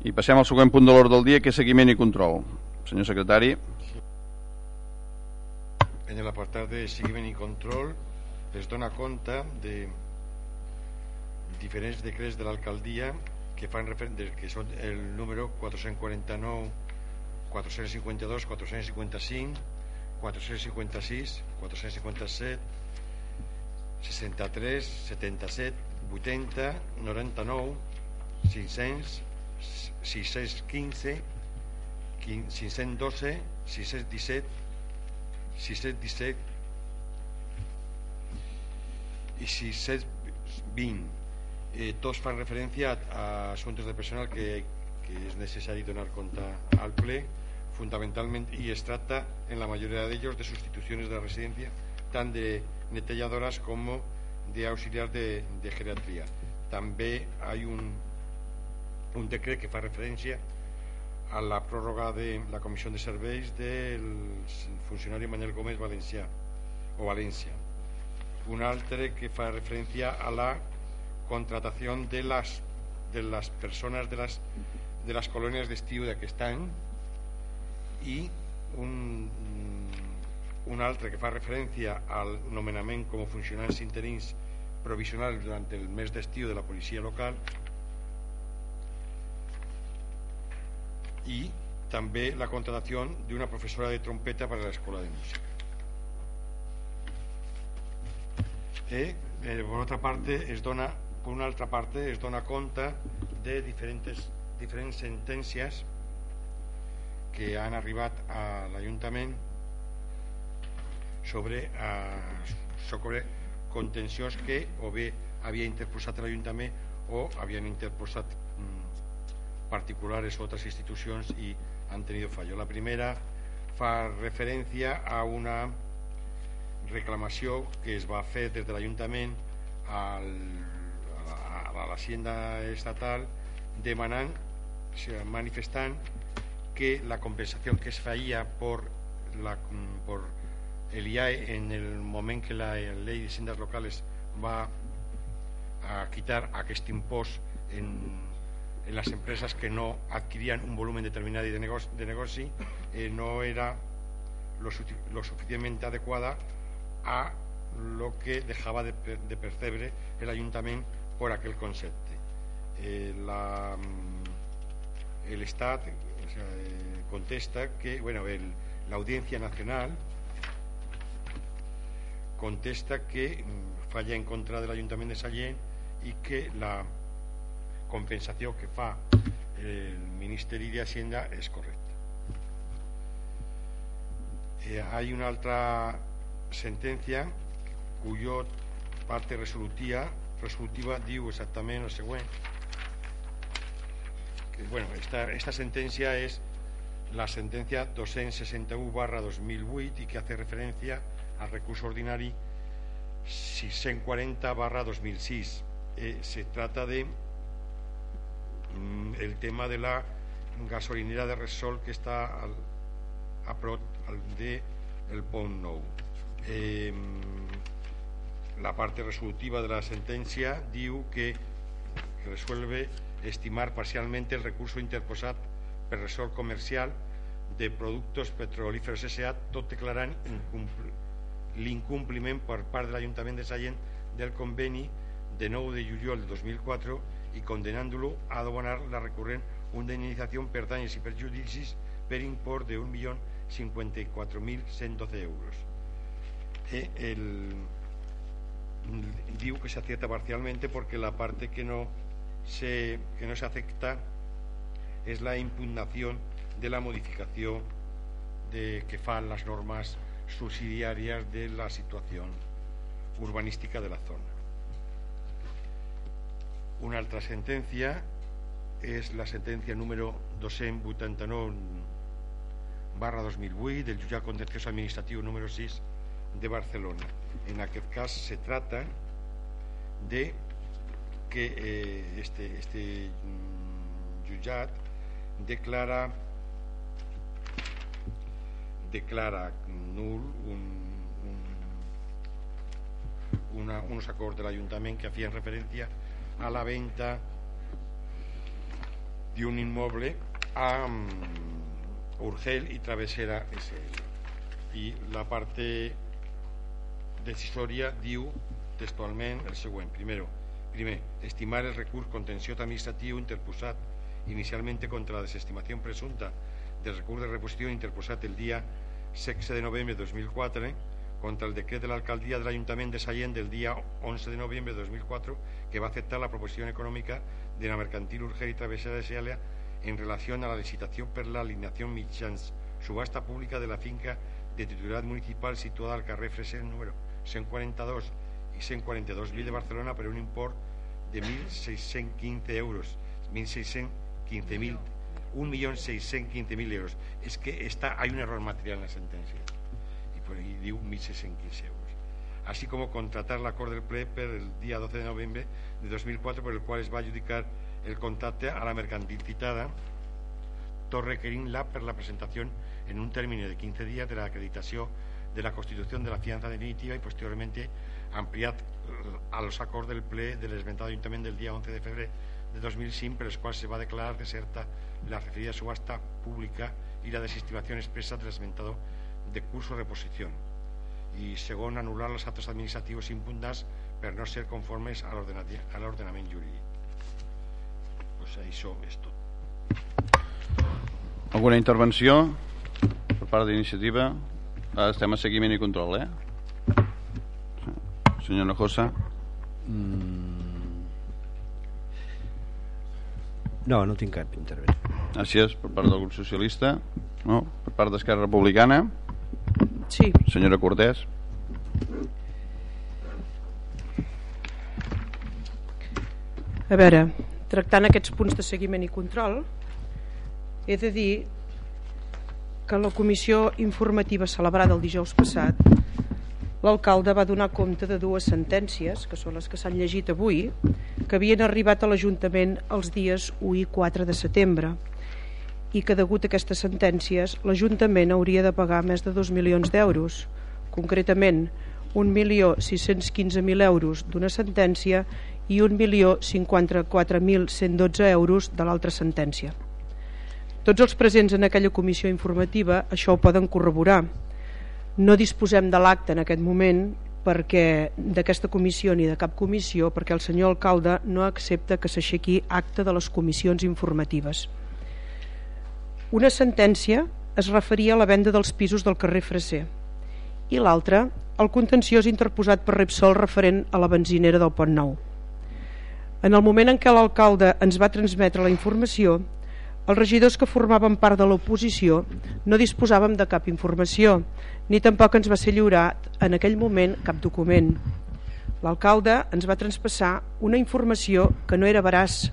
I passem al següent punt de l'ordre del dia, que és seguiment i control. Senyor secretari. En l'apartat de seguiment i control es dona compte de diferents decrets de l'alcaldia que fan referència, que són el número 449, 452, 455, 456, 457, 63, 77, 80, 99, 500, 615, 512, 617, 617 i 620. Eh, tots fan referència a, a assumptes de personal que, que és necessari donar compte al ple, fundamentalment, i es tracta en la majoria d'ells de substitucions de residència, tant de netelladoras com de auxiliars de, de geriatria. També hi ha un, un decret que fa referència a la pròrroga de la Comissió de Serveis del funcionari Manuel Gómez Valencià o València. Un altre que fa referència a la contratació de les, de les persones de les, de les colònies d'estiu d'aquest any i un, un altre que fa referència al nomenament com a funcionaris interins provisionals durant el mes d'estiu de la policia local y també la contratación de una profesora de trompeta para la escuela de música. Eh, eh, por otra parte, es dona, por una altra parte, es dona compte de diferents, diferents sentències que han arribat a l'Ajuntament sobre, eh, sobre contencions que o bé havia interposat l'Ajuntament o havien interposat particulares u otras institucions i han tenido fallo. La primera fa referència a una reclamació que es va fer des de l'Ajuntament a l'Hacienda Estatal demanant, manifestant que la compensació que es feia por, la, por el IAE en el moment que la llei de sendas locales va a quitar aquest impost en en las empresas que no adquirían un volumen determinado de negoci, de negoci eh, no era lo, suficientemente adecuada a lo que dejaba de, de el ayuntament por aquel concepte. Eh, la, mm, el Estat eh, contesta que, bueno, la Audiencia Nacional contesta que mm, falla en contra del Ayuntament de Sallent i que la compensació que fa el Ministeri de Hacienda és correcta. Eh, hay una altra sentencia cuyo parte resolutiva, resolutiva diu exactament el següent. Que, bueno, esta, esta sentència és la sentència 261 barra 2008 i que hace referència al recurso ordinari 640 barra 2006. Eh, se trata de el tema de la gasolinera de Resol que està al, a prop de el Pont Nou. Eh, la part resolutiva de la sentència diu que resuelve estimar parcialment el recurso interposat per Resol Comercial de Productos Petrolíferos S.A. tot declarant l'incompliment per part de l'Ajuntament de Sallent del conveni de 9 de juliol de 2004 i condenant-lo a abonar la recurrent una indemnització per danys i perjudicis per import de 1.054.112 euros. Eh, el, diu que se acierta parcialmente porque la parte que no se, que no se acepta es la impugnación de la modificación de, que fan las normas subsidiarias de la situación urbanística de la zona. Una altra sentència és la sentència número 289 barra 2008 del jutjat contenciós administratiu número 6 de Barcelona. En aquest cas se trata de que eh, este, este jutjat declara declara nul un, un, una, unos acords de l'Ajuntament que feien referència a la venta d'un immoble a um, Urgel i Travessera SL. I la part decisòria diu textualment el següent. Primero, primer, estimar el recurs contenciós administratiu interposat inicialmente contra la desestimación presunta del recurso de reposición interposat el día 6 de noviembre de 2004 contra el decreto de la alcaldía del Ayuntamiento de Sallent del día 11 de noviembre de 2004 que va a aceptar la proposición económica de la mercantil Urgel y Travesera de Sealia en relación a la licitación per la alineación mitjans subasta pública de la finca de titularidad municipal situada al carrer Freser número 142 y 142.000 de Barcelona por un import de 1.615 euros 1.615.000 1.615.000 euros. És que està, hay un error material en la sentència diu 1.615 euros. Así como contratar l'acord del ple per el dia 12 de novembre de 2004 per el qual es va adjudicar el contacte a la mercantil citada tot requerint-la per la presentació en un término de 15 días de la acreditació de la constitución de la fianza definitiva y posteriormente ampliat a los acords del ple de l'esmentat Ajuntament del dia 11 de febrer de 2005 per els quals se va declarar deserta la referida subasta pública i la desestimació expresa del esmentado de curso reposición i segon anul·lar els actes administratius impugnats per no ser conformes a l'ordenament jurídic pues això és tot alguna intervenció per part d'iniciativa Ara estem a seguiment i control, eh? Senyor Nojosa. Mm. No, no tinc cap intervenció. Gràcies per part del grup socialista. No? Per part d'Esquerra Republicana. Sí. Senyora Cortés. A veure, tractant aquests punts de seguiment i control, he de dir que en la comissió informativa celebrada el dijous passat l'alcalde va donar compte de dues sentències, que són les que s'han llegit avui, que havien arribat a l'Ajuntament els dies 1 i 4 de setembre i que degut a aquestes sentències l'Ajuntament hauria de pagar més de 2 milions d'euros, concretament 1.615.000 euros d'una sentència i 1.054.112 euros de l'altra sentència. Tots els presents en aquella comissió informativa això ho poden corroborar. No disposem de l'acte en aquest moment perquè d'aquesta comissió ni de cap comissió perquè el senyor alcalde no accepta que s'aixequi acte de les comissions informatives. Una sentència es referia a la venda dels pisos del carrer Freser i l'altra el contenciós interposat per Repsol referent a la benzinera del Pont Nou. En el moment en què l'alcalde ens va transmetre la informació, els regidors que formaven part de l'oposició no disposàvem de cap informació, ni tampoc ens va ser lliurat en aquell moment cap document. L'alcalde ens va transpassar una informació que no era veraç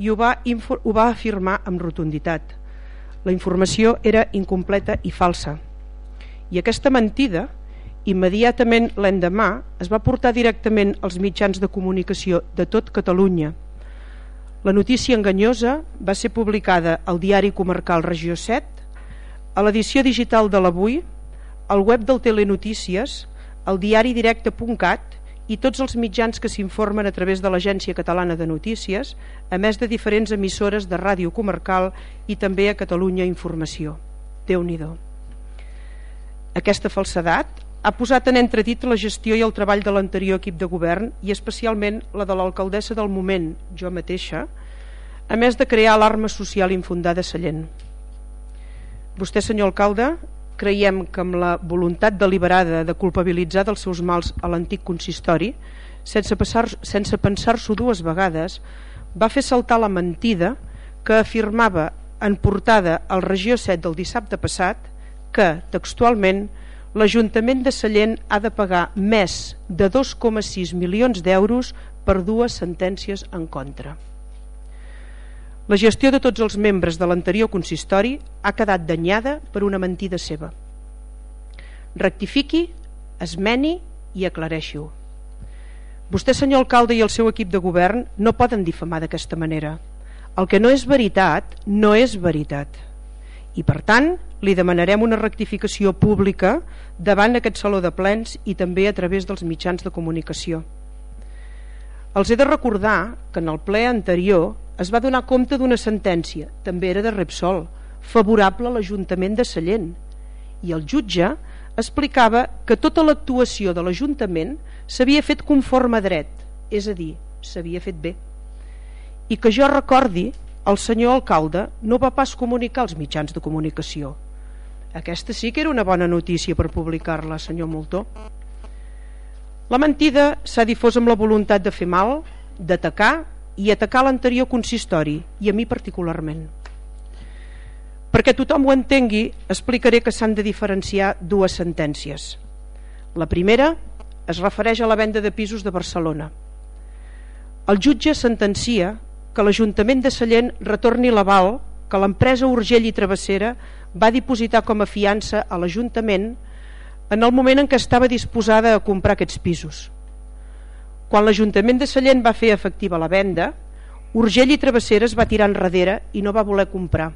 i ho va, ho va afirmar amb rotunditat. La informació era incompleta i falsa. I aquesta mentida, immediatament l'endemà, es va portar directament als mitjans de comunicació de tot Catalunya, la notícia enganyosa va ser publicada al diari comarcal Regió 7, a l'edició digital de l'Avui, al web del Telenotícies, al diari directe.cat i tots els mitjans que s'informen a través de l'Agència Catalana de Notícies, a més de diferents emissores de ràdio comarcal i també a Catalunya Informació. déu nhi Aquesta falsedat ha posat en entredit la gestió i el treball de l'anterior equip de govern i especialment la de l'alcaldessa del moment, jo mateixa, a més de crear alarma social infundada a Sallent. Vostè, senyor alcalde, creiem que amb la voluntat deliberada de culpabilitzar dels seus mals a l'antic consistori, sense, passar, sense pensar-s'ho dues vegades, va fer saltar la mentida que afirmava en portada al Regió 7 del dissabte passat que, textualment, l'Ajuntament de Sallent ha de pagar més de 2,6 milions d'euros per dues sentències en contra. La gestió de tots els membres de l'anterior consistori ha quedat danyada per una mentida seva. Rectifiqui, esmeni i aclareixi-ho. Vostè, senyor alcalde, i el seu equip de govern no poden difamar d'aquesta manera. El que no és veritat, no és veritat. I, per tant, li demanarem una rectificació pública davant aquest saló de plens i també a través dels mitjans de comunicació. Els he de recordar que en el ple anterior es va donar compte d'una sentència, també era de Repsol, favorable a l'Ajuntament de Sallent. I el jutge explicava que tota l'actuació de l'Ajuntament s'havia fet conforme a dret, és a dir, s'havia fet bé. I que jo recordi, el senyor alcalde no va pas comunicar als mitjans de comunicació. Aquesta sí que era una bona notícia per publicar-la, senyor Moltó. La mentida s'ha difós amb la voluntat de fer mal, d'atacar i atacar l'anterior consistori, i a mi particularment. Perquè tothom ho entengui, explicaré que s'han de diferenciar dues sentències. La primera es refereix a la venda de pisos de Barcelona. El jutge sentencia que l'Ajuntament de Sallent retorni l'aval que l'empresa Urgell i Travessera va dipositar com a fiança a l'Ajuntament en el moment en què estava disposada a comprar aquests pisos. Quan l'Ajuntament de Sallent va fer efectiva la venda, Urgell i Travessera es va tirar enrere i no va voler comprar.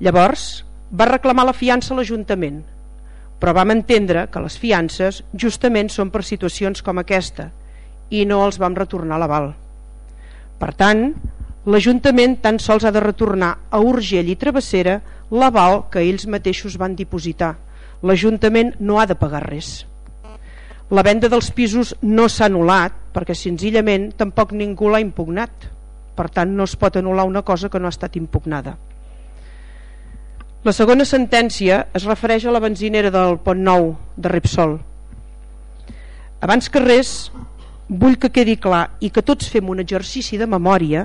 Llavors, va reclamar la fiança a l'Ajuntament, però vam entendre que les fiances justament són per situacions com aquesta i no els vam retornar l'aval. Per tant, l'Ajuntament tan sols ha de retornar a Urgell i Travessera l'aval que ells mateixos van dipositar. L'Ajuntament no ha de pagar res. La venda dels pisos no s'ha anul·lat perquè senzillament tampoc ningú l'ha impugnat. Per tant, no es pot anul·lar una cosa que no ha estat impugnada. La segona sentència es refereix a la benzinera del Pont Nou de Repsol. Abans que res, vull que quedi clar i que tots fem un exercici de memòria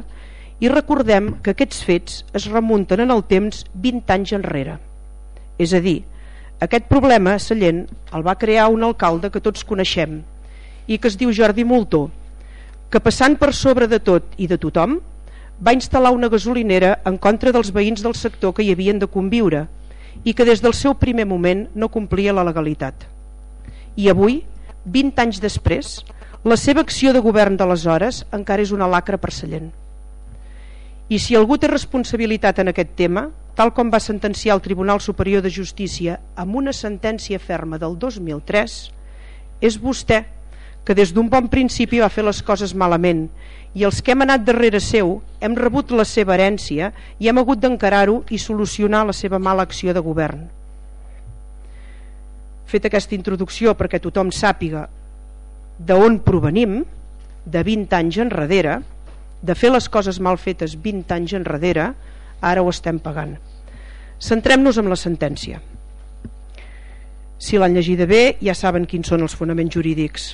i recordem que aquests fets es remunten en el temps 20 anys enrere. És a dir, aquest problema Sallent el va crear un alcalde que tots coneixem i que es diu Jordi Moltó, que passant per sobre de tot i de tothom va instal·lar una gasolinera en contra dels veïns del sector que hi havien de conviure i que des del seu primer moment no complia la legalitat. I avui, 20 anys després, la seva acció de govern d'aleshores encara és una lacra per Sallent. I si algú té responsabilitat en aquest tema, tal com va sentenciar el Tribunal Superior de Justícia amb una sentència ferma del 2003, és vostè, que des d'un bon principi va fer les coses malament i els que hem anat darrere seu hem rebut la seva herència i hem hagut d'encarar-ho i solucionar la seva mala acció de govern. Fet aquesta introducció perquè tothom sàpiga d'on provenim, de 20 anys enrere, de fer les coses mal fetes 20 anys enrere, ara ho estem pagant. Centrem-nos en la sentència. Si l'han llegida bé, ja saben quins són els fonaments jurídics.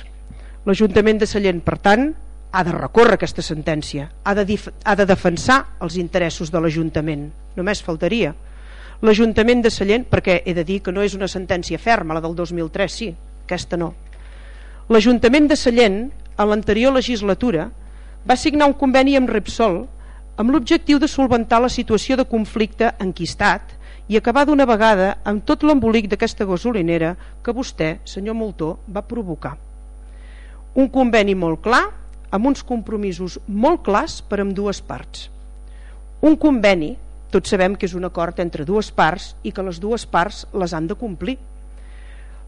L'Ajuntament de Sallent, per tant, ha de recórrer aquesta sentència, ha de, ha de defensar els interessos de l'Ajuntament, només faltaria. L'Ajuntament de Sallent, perquè he de dir que no és una sentència ferma, la del 2003 sí, aquesta no. L'Ajuntament de Sallent, en l'anterior legislatura, va signar un conveni amb Repsol amb l'objectiu de solventar la situació de conflicte enquistat i acabar d'una vegada amb tot l'embolic d'aquesta gasolinera que vostè, senyor Moltó, va provocar. Un conveni molt clar, amb uns compromisos molt clars per amb dues parts. Un conveni, tots sabem que és un acord entre dues parts i que les dues parts les han de complir.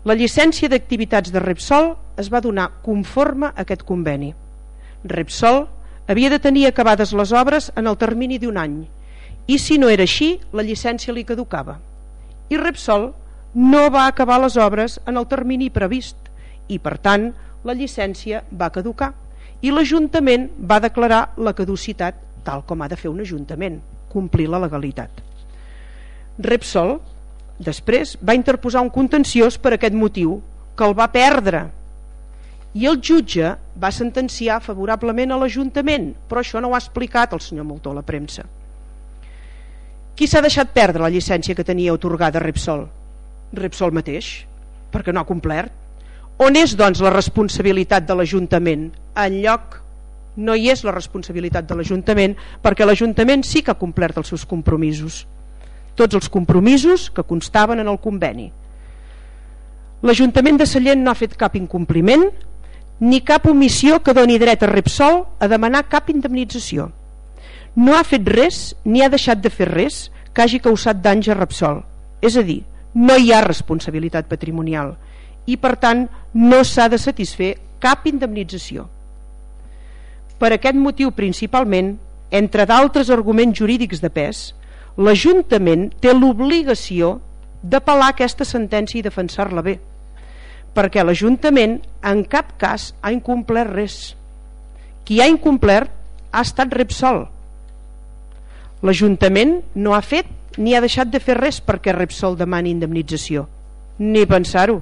La llicència d'activitats de Repsol es va donar conforme a aquest conveni. Repsol havia de tenir acabades les obres en el termini d'un any. I si no era així la llicència li caducava. I Repsol no va acabar les obres en el termini previst. I per tant la llicència va caducar. I l'Ajuntament va declarar la caducitat tal com ha de fer un Ajuntament complir la legalitat. Repsol després va interposar un contenciós per aquest motiu que el va perdre i el jutge va sentenciar favorablement a l'Ajuntament però això no ho ha explicat el senyor Moltó a la premsa qui s'ha deixat perdre la llicència que tenia otorgada Repsol? Repsol mateix perquè no ha complert on és doncs la responsabilitat de l'Ajuntament? en lloc no hi és la responsabilitat de l'Ajuntament perquè l'Ajuntament sí que ha complert els seus compromisos tots els compromisos que constaven en el conveni l'Ajuntament de Sallent no ha fet cap incompliment ni cap omissió que doni dret a Repsol a demanar cap indemnització. No ha fet res ni ha deixat de fer res que hagi causat danys a Repsol. És a dir, no hi ha responsabilitat patrimonial i per tant no s'ha de satisfer cap indemnització. Per aquest motiu principalment entre d'altres arguments jurídics de pes, l'Ajuntament té l'obligació d'apel·lar aquesta sentència i defensar-la bé, perquè l'Ajuntament en cap cas ha incomplert res. Qui ha incomplert ha estat Repsol. L'Ajuntament no ha fet ni ha deixat de fer res perquè Repsol demani indemnització. Ni pensar-ho.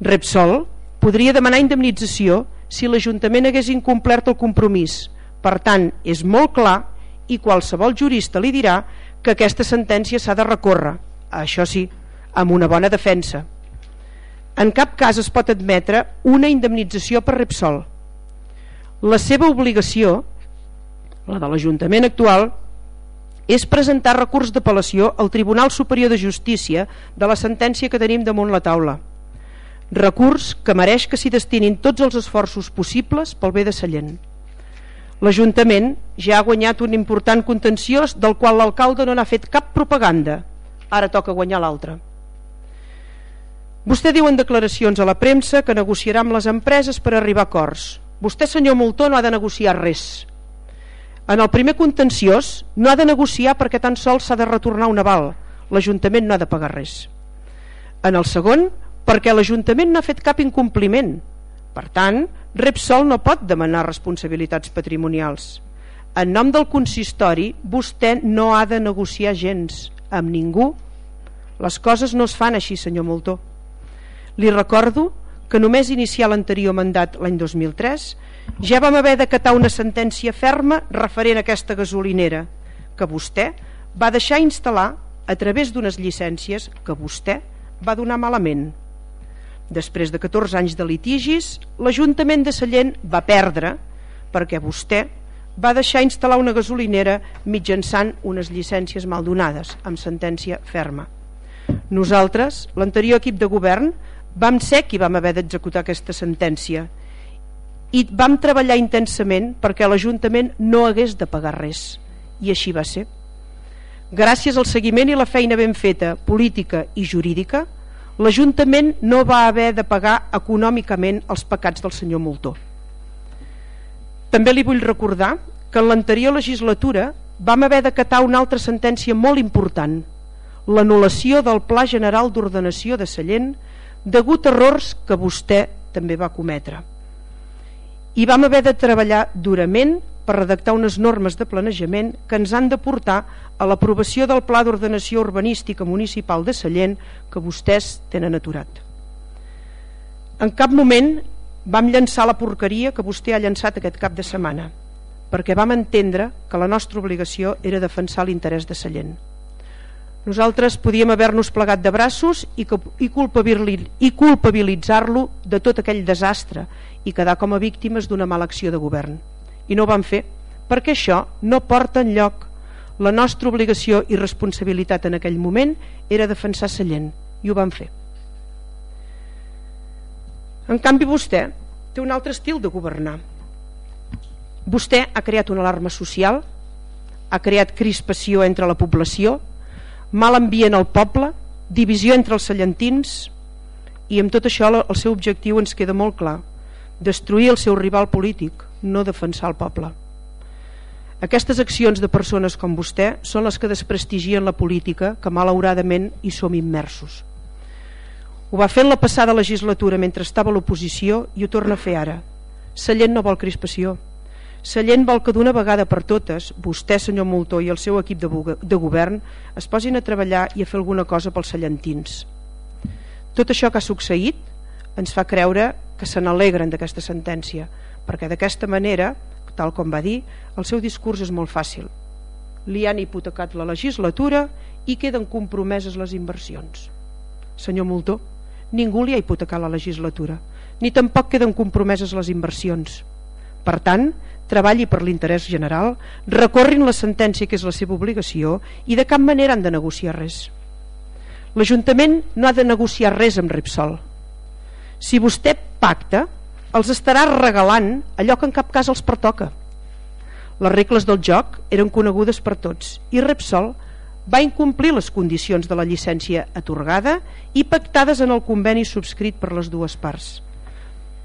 Repsol podria demanar indemnització si l'Ajuntament hagués incomplert el compromís. Per tant, és molt clar i qualsevol jurista li dirà que aquesta sentència s'ha de recórrer, això sí, amb una bona defensa. En cap cas es pot admetre una indemnització per Repsol. La seva obligació, la de l'Ajuntament actual, és presentar recurs d'apel·lació al Tribunal Superior de Justícia de la sentència que tenim damunt la taula. Recurs que mereix que s'hi destinin tots els esforços possibles pel bé de Sallent. L'Ajuntament ja ha guanyat un important contenciós del qual l'alcalde no n'ha fet cap propaganda. Ara toca guanyar l'altre. Vostè diu en declaracions a la premsa que negociarà amb les empreses per arribar a acords. Vostè, senyor Moltó, no ha de negociar res. En el primer contenciós no ha de negociar perquè tan sols s'ha de retornar un aval. L'Ajuntament no ha de pagar res. En el segon, perquè l'Ajuntament no ha fet cap incompliment. Per tant, Repsol no pot demanar responsabilitats patrimonials. En nom del consistori, vostè no ha de negociar gens amb ningú. Les coses no es fan així, senyor Moltó. Li recordo que només iniciar l'anterior mandat l'any 2003 ja vam haver d'acatar una sentència ferma referent a aquesta gasolinera que vostè va deixar instal·lar a través d'unes llicències que vostè va donar malament. Després de 14 anys de litigis, l'Ajuntament de Sallent va perdre perquè vostè va deixar instal·lar una gasolinera mitjançant unes llicències mal donades, amb sentència ferma. Nosaltres, l'anterior equip de govern, vam ser qui vam haver d'executar aquesta sentència i vam treballar intensament perquè l'Ajuntament no hagués de pagar res. I així va ser. Gràcies al seguiment i la feina ben feta, política i jurídica, l'Ajuntament no va haver de pagar econòmicament els pecats del senyor Moltó. També li vull recordar que en l'anterior legislatura vam haver d'acatar una altra sentència molt important, l'anul·lació del Pla General d'Ordenació de Sallent degut a errors que vostè també va cometre. I vam haver de treballar durament per redactar unes normes de planejament que ens han de portar a l'aprovació del Pla d'Ordenació Urbanística Municipal de Sallent que vostès tenen aturat. En cap moment vam llançar la porqueria que vostè ha llançat aquest cap de setmana, perquè vam entendre que la nostra obligació era defensar l'interès de Sallent. Nosaltres podíem haver-nos plegat de braços i, i culpabilitzar-lo de tot aquell desastre i quedar com a víctimes d'una mala acció de govern. I no ho van fer perquè això no porta en lloc la nostra obligació i responsabilitat en aquell moment era defensar Sallent i ho van fer. En canvi vostè té un altre estil de governar. Vostè ha creat una alarma social ha creat crispació entre la població mal ambient al poble divisió entre els sallentins i amb tot això el seu objectiu ens queda molt clar destruir el seu rival polític no defensar el poble. Aquestes accions de persones com vostè són les que desprestigien la política que malauradament hi som immersos. Ho va fer en la passada legislatura mentre estava a l'oposició i ho torna a fer ara. Sallent no vol crispació. Sallent vol que d'una vegada per totes, vostè, senyor Moltó, i el seu equip de, de govern es posin a treballar i a fer alguna cosa pels sallentins. Tot això que ha succeït ens fa creure que se n'alegren d'aquesta sentència, perquè d'aquesta manera, tal com va dir, el seu discurs és molt fàcil. Li han hipotecat la legislatura i queden compromeses les inversions. Senyor Moltó, ningú li ha hipotecat la legislatura, ni tampoc queden compromeses les inversions. Per tant, treballi per l'interès general, recorrin la sentència que és la seva obligació i de cap manera han de negociar res. L'Ajuntament no ha de negociar res amb Repsol. Si vostè pacta, els estarà regalant allò que en cap cas els pertoca. Les regles del joc eren conegudes per tots i Repsol va incomplir les condicions de la llicència atorgada i pactades en el conveni subscrit per les dues parts.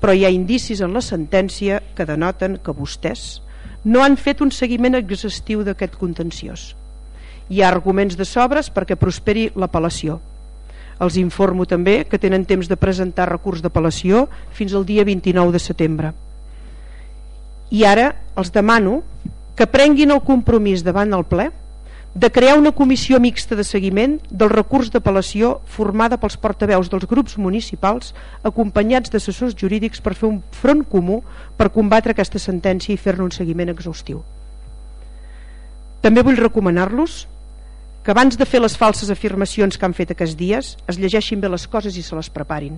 Però hi ha indicis en la sentència que denoten que vostès no han fet un seguiment exhaustiu d'aquest contenciós. Hi ha arguments de sobres perquè prosperi l'apel·lació. Els informo també que tenen temps de presentar recurs d'apel·lació fins al dia 29 de setembre. I ara els demano que prenguin el compromís davant del ple de crear una comissió mixta de seguiment del recurs d'apel·lació formada pels portaveus dels grups municipals acompanyats d'assessors jurídics per fer un front comú per combatre aquesta sentència i fer-ne un seguiment exhaustiu. També vull recomanar-los que abans de fer les falses afirmacions que han fet aquests dies es llegeixin bé les coses i se les preparin.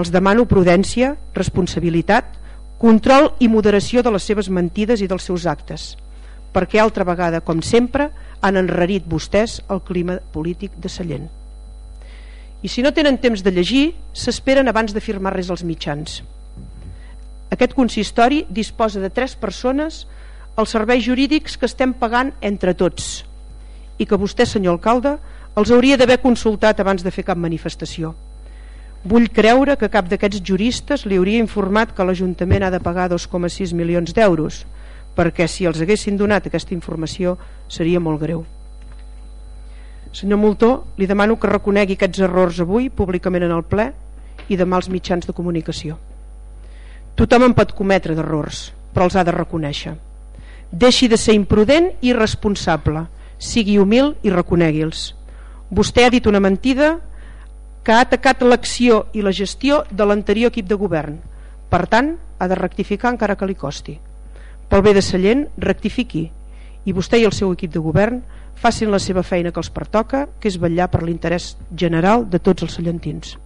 Els demano prudència, responsabilitat, control i moderació de les seves mentides i dels seus actes perquè altra vegada, com sempre, han enrarit vostès el clima polític de Sallent. I si no tenen temps de llegir, s'esperen abans de firmar res als mitjans. Aquest consistori disposa de tres persones els serveis jurídics que estem pagant entre tots i que vostè, senyor alcalde, els hauria d'haver consultat abans de fer cap manifestació. Vull creure que cap d'aquests juristes li hauria informat que l'Ajuntament ha de pagar 2,6 milions d'euros, perquè si els haguessin donat aquesta informació seria molt greu. Senyor Moltó, li demano que reconegui aquests errors avui públicament en el ple i demà als mitjans de comunicació. Tothom en pot cometre d'errors, però els ha de reconèixer. Deixi de ser imprudent i responsable, sigui humil i reconegui'ls. Vostè ha dit una mentida que ha atacat l'acció i la gestió de l'anterior equip de govern. Per tant, ha de rectificar encara que li costi pel bé de Sallent rectifiqui. I vostè i el seu equip de govern facin la seva feina que els pertoca que és vetllar per l'interès general de tots els sallentins.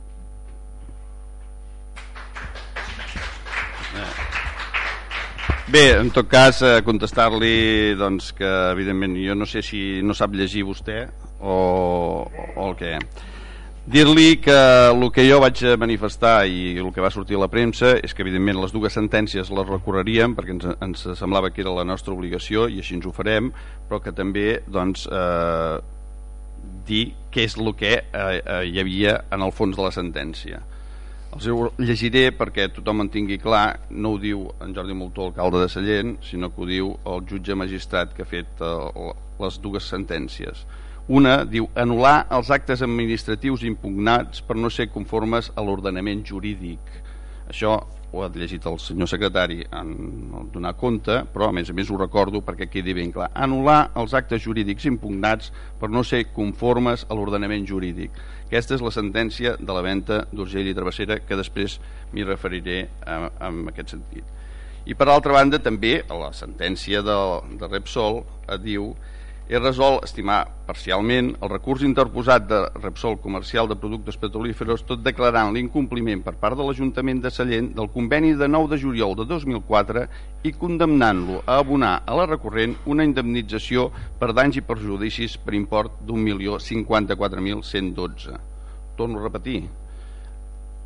Bé, en tot cas, eh, contestar-li doncs, que evidentment jo no sé si no sap llegir vostè o, o el que Dir-li que el que jo vaig manifestar i el que va sortir a la premsa és que evidentment les dues sentències les recorreríem perquè ens, ens semblava que era la nostra obligació i així ens ho farem, però que també doncs, eh, dir què és el que eh, eh, hi havia en el fons de la sentència. Els ho llegiré perquè tothom en tingui clar, no ho diu en Jordi Moltó, alcalde de Sallent, sinó que ho diu el jutge magistrat que ha fet eh, les dues sentències una diu anul·lar els actes administratius impugnats per no ser conformes a l'ordenament jurídic. Això ho ha llegit el senyor secretari en donar compte, però a més a més ho recordo perquè quedi ben clar. Anul·lar els actes jurídics impugnats per no ser conformes a l'ordenament jurídic. Aquesta és la sentència de la venda d'Urgell i Travessera que després m'hi referiré en, en aquest sentit. I per altra banda també la sentència de, de Repsol diu he resolt estimar parcialment el recurs interposat de Repsol Comercial de Productes Petrolíferos tot declarant l'incompliment per part de l'Ajuntament de Sallent del conveni de 9 de juliol de 2004 i condemnant-lo a abonar a la recurrent una indemnització per danys i perjudicis per import d'1.054.112. Torno a repetir,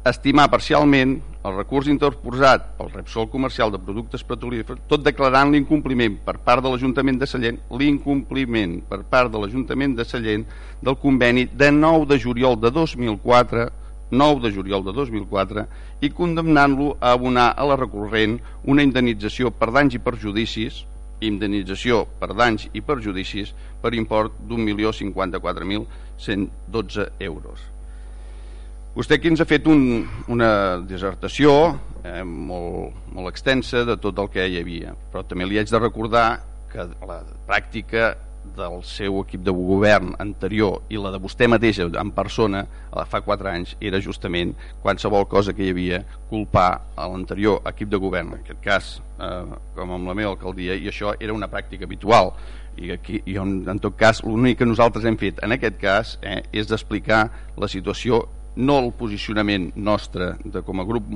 estimar parcialment el recurs interposat pel Repsol Comercial de Productes Petrolífers, tot declarant l'incompliment per part de l'Ajuntament de Sallent, l'incompliment per part de l'Ajuntament de Sallent del conveni de 9 de juliol de 2004 9 de juliol de 2004 i condemnant-lo a abonar a la recurrent una indemnització per danys i perjudicis indemnització per danys i perjudicis per import d'1.054.112 euros Vostè aquí ens ha fet un, una dissertació eh, molt, molt extensa de tot el que hi havia, però també li haig de recordar que la pràctica del seu equip de govern anterior i la de vostè mateixa en persona fa 4 anys era justament qualsevol cosa que hi havia culpar a l'anterior equip de govern en aquest cas eh, com amb la meva alcaldia i això era una pràctica habitual. I, aquí, i en tot cas l'únic que nosaltres hem fet en aquest cas eh, és d'explicar la situació no el posicionament nostre de, com a grup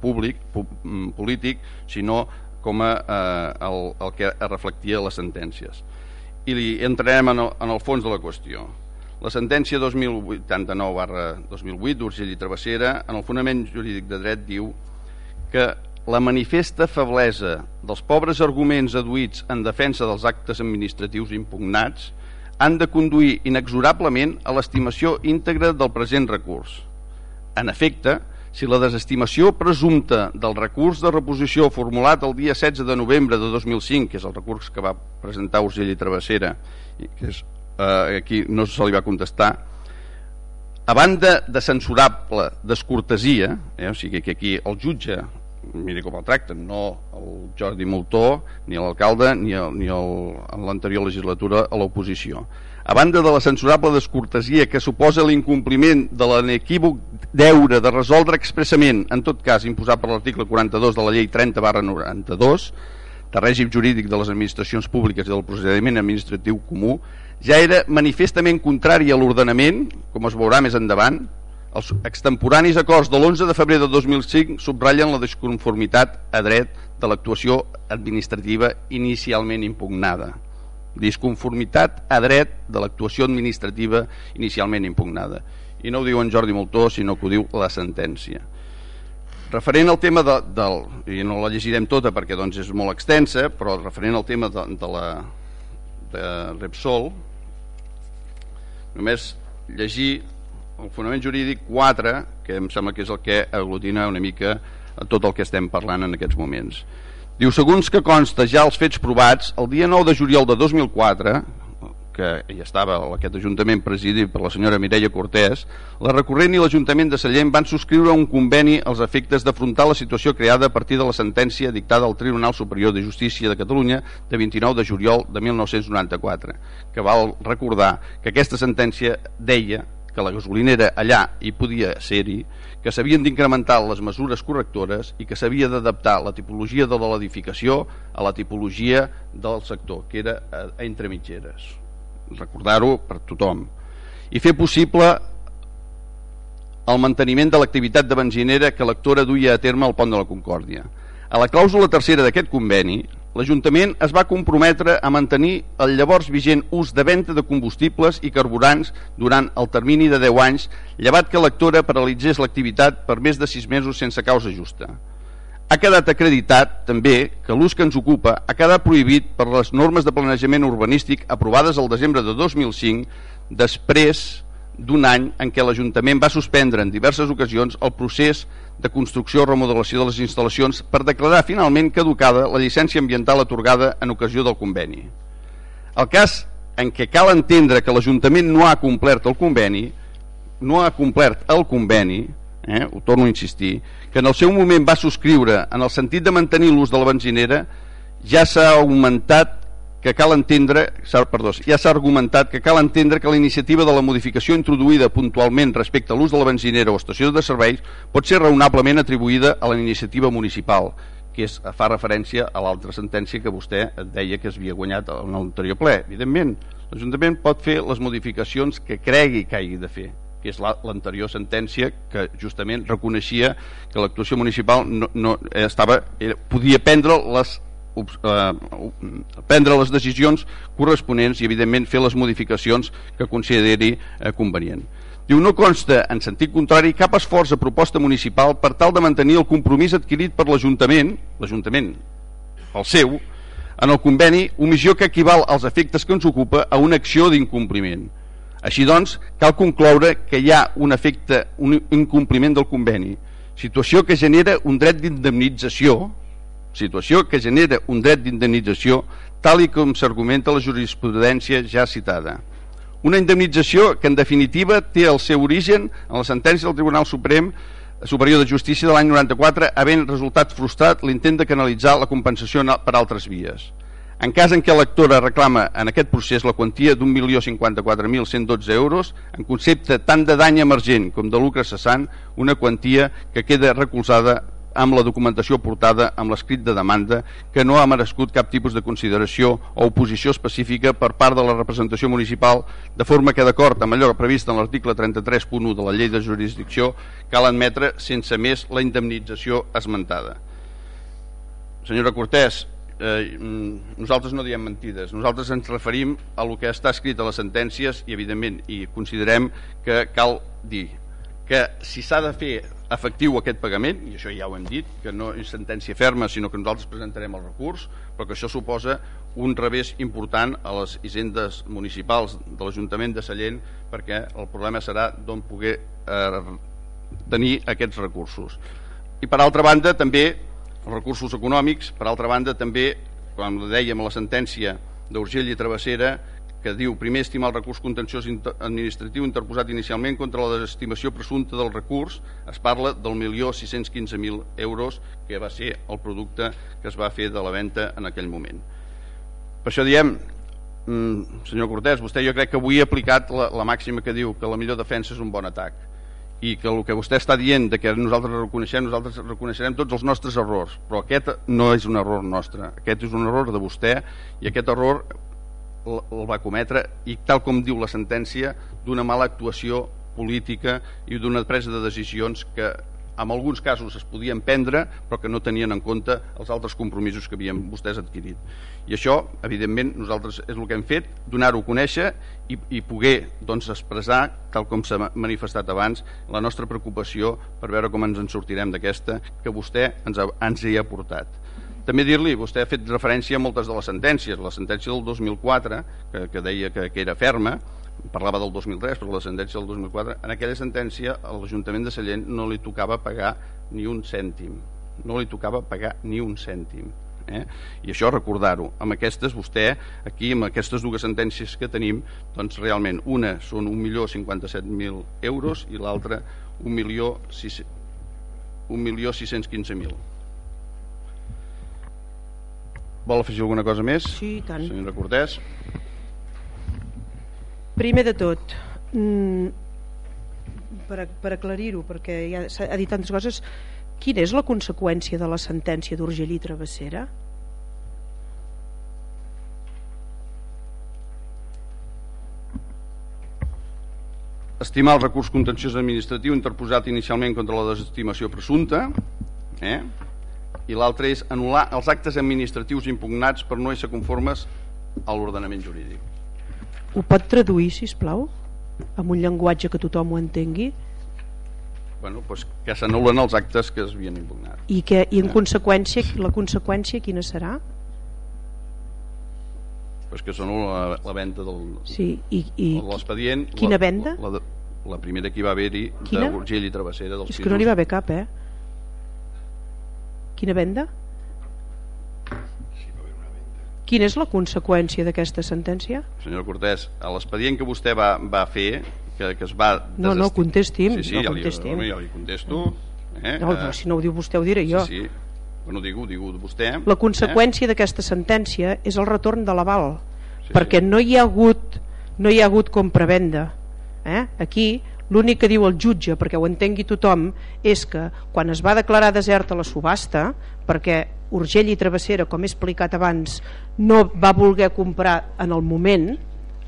públic mm, polític, sinó com a eh, el, el que reflectia les sentències. I li entrarem en el, en el fons de la qüestió. La sentència 2089 barra 2008 d'Urgell i Travessera en el fonament jurídic de dret diu que la manifesta feblesa dels pobres arguments aduïts en defensa dels actes administratius impugnats han de conduir inexorablement a l'estimació íntegra del present recurs. En efecte, si la desestimació presumpta del recurs de reposició formulat el dia 16 de novembre de 2005, que és el recurs que va presentar Urgell i Travessera, que és, eh, aquí no se li va contestar, a banda de censurable descortesia, eh, o sigui que aquí el jutge miri com el tracten, no el Jordi Moltó, ni l'alcalde, ni, el, ni el, en l'anterior legislatura a l'oposició. A banda de la censurable descortesia que suposa l'incompliment de l'inequívoc deure de resoldre expressament, en tot cas imposat per l'article 42 de la llei 30 barra 92, de règim jurídic de les administracions públiques i del procediment administratiu comú, ja era manifestament contrari a l'ordenament, com es veurà més endavant, els extemporanis acords de l'11 de febrer de 2005 subratllen la desconformitat a dret de l'actuació administrativa inicialment impugnada. Disconformitat a dret de l'actuació administrativa inicialment impugnada. I no ho diu en Jordi Moltó, sinó que ho diu la sentència. Referent al tema de, del... i no la llegirem tota perquè doncs, és molt extensa, però referent al tema de, de la de Repsol, només llegir el fonament jurídic 4, que em sembla que és el que aglutina una mica tot el que estem parlant en aquests moments. Diu, segons que consta ja els fets provats, el dia 9 de juliol de 2004, que hi estava aquest Ajuntament presidit per la senyora Mireia Cortés, la recurrent i l'Ajuntament de Sallent van subscriure un conveni als efectes d'afrontar la situació creada a partir de la sentència dictada al Tribunal Superior de Justícia de Catalunya de 29 de juliol de 1994, que val recordar que aquesta sentència deia que la gasolinera allà hi podia ser-hi, que s'havien d'incrementar les mesures correctores i que s'havia d'adaptar la tipologia de l'edificació a la tipologia del sector, que era entre mitgeres. Recordar-ho per tothom. I fer possible el manteniment de l'activitat de benzinera que l'actora duia a terme al pont de la Concòrdia. A la clàusula tercera d'aquest conveni, l'Ajuntament es va comprometre a mantenir el llavors vigent ús de venda de combustibles i carburants durant el termini de 10 anys, llevat que l'actora paralitzés l'activitat per més de 6 mesos sense causa justa. Ha quedat acreditat, també, que l'ús que ens ocupa ha quedat prohibit per les normes de planejament urbanístic aprovades el desembre de 2005, després d'un any en què l'Ajuntament va suspendre en diverses ocasions el procés de construcció o remodelació de les instal·lacions per declarar finalment caducada la llicència ambiental atorgada en ocasió del conveni. El cas en què cal entendre que l'Ajuntament no ha complert el conveni, no ha complert el conveni, eh, ho torno a insistir, que en el seu moment va subscriure en el sentit de mantenir l'ús de la benzinera, ja s'ha augmentat que cal entendre, perdó, ja s'ha argumentat que cal entendre que la iniciativa de la modificació introduïda puntualment respecte a l'ús de la benzinera o estació de serveis pot ser raonablement atribuïda a la iniciativa municipal, que és, fa referència a l'altra sentència que vostè deia que es havia guanyat en l'anterior ple. Evidentment, l'Ajuntament pot fer les modificacions que cregui que hagi de fer que és l'anterior sentència que justament reconeixia que l'actuació municipal no, no estava, era, podia prendre les eh, prendre les decisions corresponents i evidentment fer les modificacions que consideri eh, convenient. Diu, no consta, en sentit contrari, cap esforç a proposta municipal per tal de mantenir el compromís adquirit per l'Ajuntament, l'Ajuntament, el seu, en el conveni, omissió que equival als efectes que ens ocupa a una acció d'incompliment. Així doncs, cal concloure que hi ha un efecte, un incompliment del conveni, situació que genera un dret d'indemnització, situació que genera un dret d'indemnització tal i com s'argumenta la jurisprudència ja citada. Una indemnització que en definitiva té el seu origen en la sentència del Tribunal Suprem Superior de Justícia de l'any 94 havent resultat frustrat l'intent de canalitzar la compensació per altres vies. En cas en què l'actora reclama en aquest procés la quantia d'1.054.112 euros, en concepte tant de dany emergent com de lucre cessant, una quantia que queda recolzada amb la documentació portada amb l'escrit de demanda que no ha merescut cap tipus de consideració o oposició específica per part de la representació municipal, de forma que d'acord amb allò previst en l'article 33.1 de la llei de jurisdicció cal admetre sense més la indemnització esmentada. Senyora Cortés, eh, nosaltres no diem mentides, nosaltres ens referim a lo que està escrit a les sentències i evidentment i considerem que cal dir que si s'ha de fer efectiu aquest pagament, i això ja ho hem dit, que no és sentència ferma, sinó que nosaltres presentarem el recurs, però que això suposa un revés important a les hisendes municipals de l'Ajuntament de Sallent, perquè el problema serà d'on poder eh, tenir aquests recursos. I per altra banda també els recursos econòmics, per altra banda també, com dèiem a la sentència d'Urgell i Travessera, que diu primer estimar el recurs contenciós administratiu interposat inicialment contra la desestimació presumpta del recurs es parla del milió 615.000 euros que va ser el producte que es va fer de la venda en aquell moment. Per això diem mm, senyor Cortés, vostè jo crec que avui ha aplicat la, la màxima que diu que la millor defensa és un bon atac i que el que vostè està dient de que nosaltres reconeixem, nosaltres reconeixerem tots els nostres errors, però aquest no és un error nostre, aquest és un error de vostè i aquest error el va cometre i tal com diu la sentència d'una mala actuació política i d'una presa de decisions que en alguns casos es podien prendre però que no tenien en compte els altres compromisos que havien vostès adquirit. I això evidentment nosaltres és el que hem fet donar-ho a conèixer i, i poder doncs, expressar tal com s'ha manifestat abans la nostra preocupació per veure com ens en sortirem d'aquesta que vostè ens, ha, ens hi ha portat també dir-li, vostè ha fet referència a moltes de les sentències, la sentència del 2004, que, que deia que, que era ferma, parlava del 2003, però la sentència del 2004, en aquella sentència a l'Ajuntament de Sallent no li tocava pagar ni un cèntim, no li tocava pagar ni un cèntim. Eh? i això recordar-ho amb aquestes vostè aquí amb aquestes dues sentències que tenim doncs realment una són 1.057.000 euros i l'altra 1.615.000 Vol afegir alguna cosa més? Sí, tant. Senyora Cortés. Primer de tot, mm, per, per aclarir-ho, perquè ja s'ha dit tantes coses, quina és la conseqüència de la sentència d'Urgell i Travessera? Estimar el recurs contenciós administratiu interposat inicialment contra la desestimació presumpta, eh? I l'altre és anul·lar els actes administratius impugnats per no ser conformes a l'ordenament jurídic. Ho pot traduir, si plau, amb un llenguatge que tothom ho entengui? Bueno, doncs que s'anulen els actes que es havien impugnat. I, que, i en eh? conseqüència, la conseqüència quina serà? Pues que s'anul·la la, la venda del sí, i, i l'expedient. Quina venda? La, la, la primera que hi va haver-hi d'Urgell i Travessera. Dels És que no n'hi va haver cap, eh? Quina venda? Quina és la conseqüència d'aquesta sentència? Senyor Cortés, a l'expedient que vostè va, va fer, que, que es va... No, no, contesti'm. Sí, sí, no ja, contesti'm. Li, ja li contesto. Eh? No, però si no ho diu vostè, ho diré jo. Sí, sí. Bueno, digo, digo vostè. La conseqüència eh? d'aquesta sentència és el retorn de l'aval, sí, perquè sí. no hi ha hagut no hi ha hagut compravenda. Eh? Aquí l'únic que diu el jutge, perquè ho entengui tothom, és que quan es va declarar deserta la subhasta, perquè Urgell i Travessera, com he explicat abans, no va voler comprar en el moment,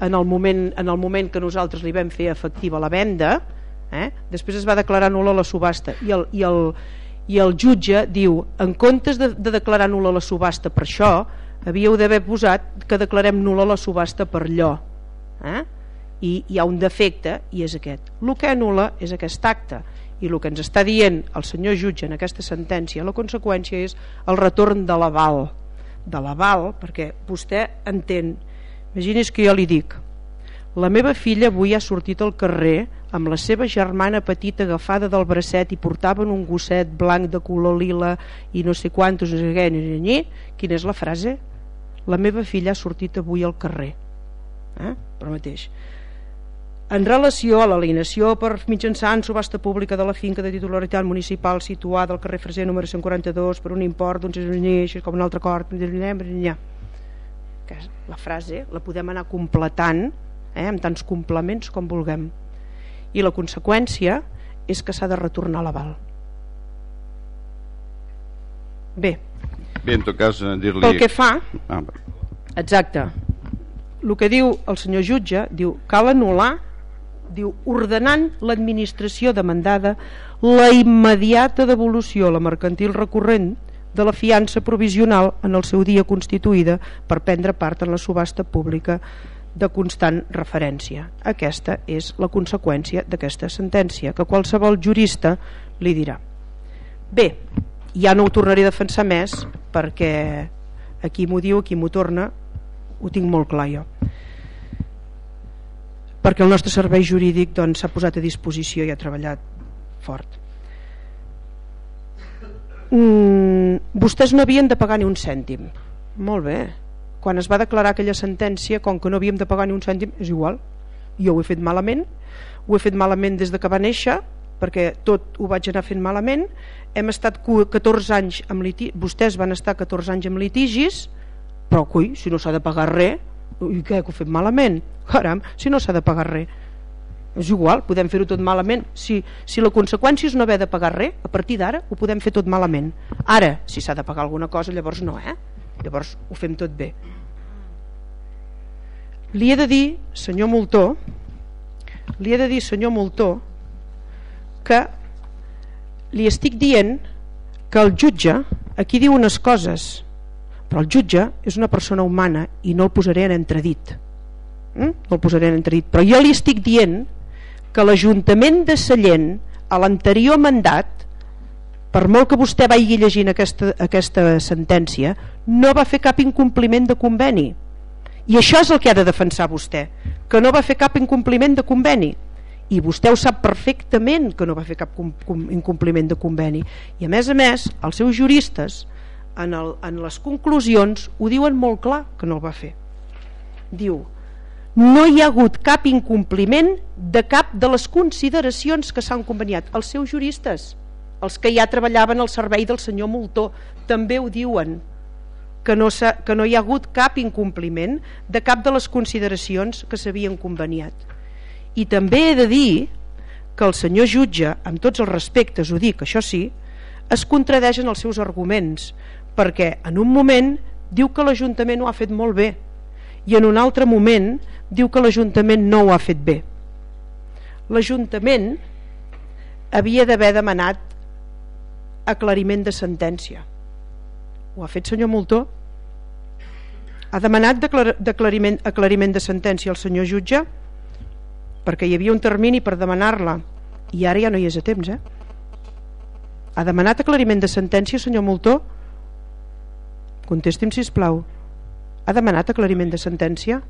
en el moment, en el moment que nosaltres li vam fer efectiva la venda, eh? després es va declarar nul·la la subhasta i el, i el, i el jutge diu en comptes de, de declarar nul·la la subhasta per això, havíeu d'haver posat que declarem nul·la la subhasta per allò. Eh? I hi ha un defecte i és aquest. El que anula és aquest acte i el que ens està dient el senyor jutge en aquesta sentència, la conseqüència és el retorn de l'aval de l'aval, perquè vostè entén imagini's que jo li dic la meva filla avui ha sortit al carrer amb la seva germana petita agafada del bracet i portaven un gosset blanc de color lila i no sé quantos, no sé què, ni, ni, ni. quina és la frase? La meva filla ha sortit avui al carrer. Eh? Per mateix en relació a l'alineació per mitjançant subhasta pública de la finca de titularitat municipal situada al carrer Freser número 142 per un import d'un així com un altre acord que la frase la podem anar completant eh, amb tants complements com vulguem. I la conseqüència és que s'ha de retornar l'aval. Bé. Bé en tot cas eh, dir-li pel que fa ah, exacte. El que diu el senyor jutge diu cal anul·lar diu ordenant l'administració demandada la immediata devolució a la mercantil recurrent de la fiança provisional en el seu dia constituïda per prendre part en la subhasta pública de constant referència. Aquesta és la conseqüència d'aquesta sentència, que qualsevol jurista li dirà. Bé, ja no ho tornaré a defensar més perquè aquí m'ho diu, aquí m'ho torna, ho tinc molt clar jo perquè el nostre servei jurídic doncs, s'ha doncs, posat a disposició i ha treballat fort. Mm, vostès no havien de pagar ni un cèntim. Molt bé. Quan es va declarar aquella sentència com que no havíem de pagar ni un cèntim és igual. Jo ho he fet malament ho he fet malament des de que va néixer perquè tot ho vaig anar fent malament. Hem estat 14 anys amb litigis vostès van estar 14 anys amb litigis però coi, si no s'ha de pagar res i què, que ho fem malament? Caram, si no s'ha de pagar res. És igual, podem fer-ho tot malament. Si, si la conseqüència és no haver de pagar res a partir d'ara ho podem fer tot malament. Ara, si s'ha de pagar alguna cosa llavors no eh? llavors ho fem tot bé. Li he de dir senyor Moltó li he de dir senyor Moltó que li estic dient que el jutge aquí diu unes coses però el jutge és una persona humana i no el posaré en entredit. Mm? no el posaré en entredit. Però jo li estic dient que l'Ajuntament de Sallent a l'anterior mandat per molt que vostè vagi llegint aquesta, aquesta sentència no va fer cap incompliment de conveni. I això és el que ha de defensar vostè que no va fer cap incompliment de conveni. I vostè ho sap perfectament que no va fer cap incompliment de conveni. I a més a més els seus juristes en, el, en les conclusions ho diuen molt clar que no el va fer diu no hi ha hagut cap incompliment de cap de les consideracions que s'han conveniat. Els seus juristes, els que ja treballaven al servei del senyor Moltó, també ho diuen, que no, que no hi ha hagut cap incompliment de cap de les consideracions que s'havien conveniat. I també he de dir que el senyor jutge, amb tots els respectes, ho dic, això sí, es contradeixen els seus arguments, perquè en un moment diu que l'Ajuntament ho ha fet molt bé i en un altre moment diu que l'Ajuntament no ho ha fet bé. l'Ajuntament havia d'haver demanat aclariment de sentència. Ho ha fet senyor Moltó? Ha demanat aclariment, aclariment de sentència al senyor jutge perquè hi havia un termini per demanar-la i ara ja no hi és a temps eh? ha demanat aclariment de sentència senyor Moltó contesti'm sisplau ha demanat aclariment de sentència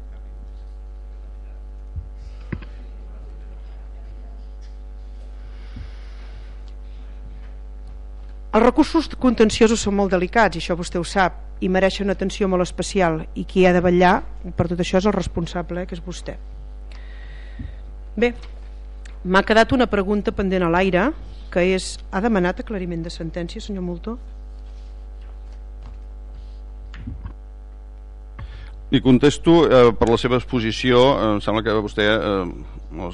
Els recursos contenciosos són molt delicats, i això vostè ho sap, i mereixen una atenció molt especial, i qui ha de vetllar per tot això és el responsable, eh, que és vostè. Bé, m'ha quedat una pregunta pendent a l'aire, que és, ha demanat aclariment de sentència, senyor Moltó? Li contesto eh, per la seva exposició, eh, em sembla que vostè eh, no,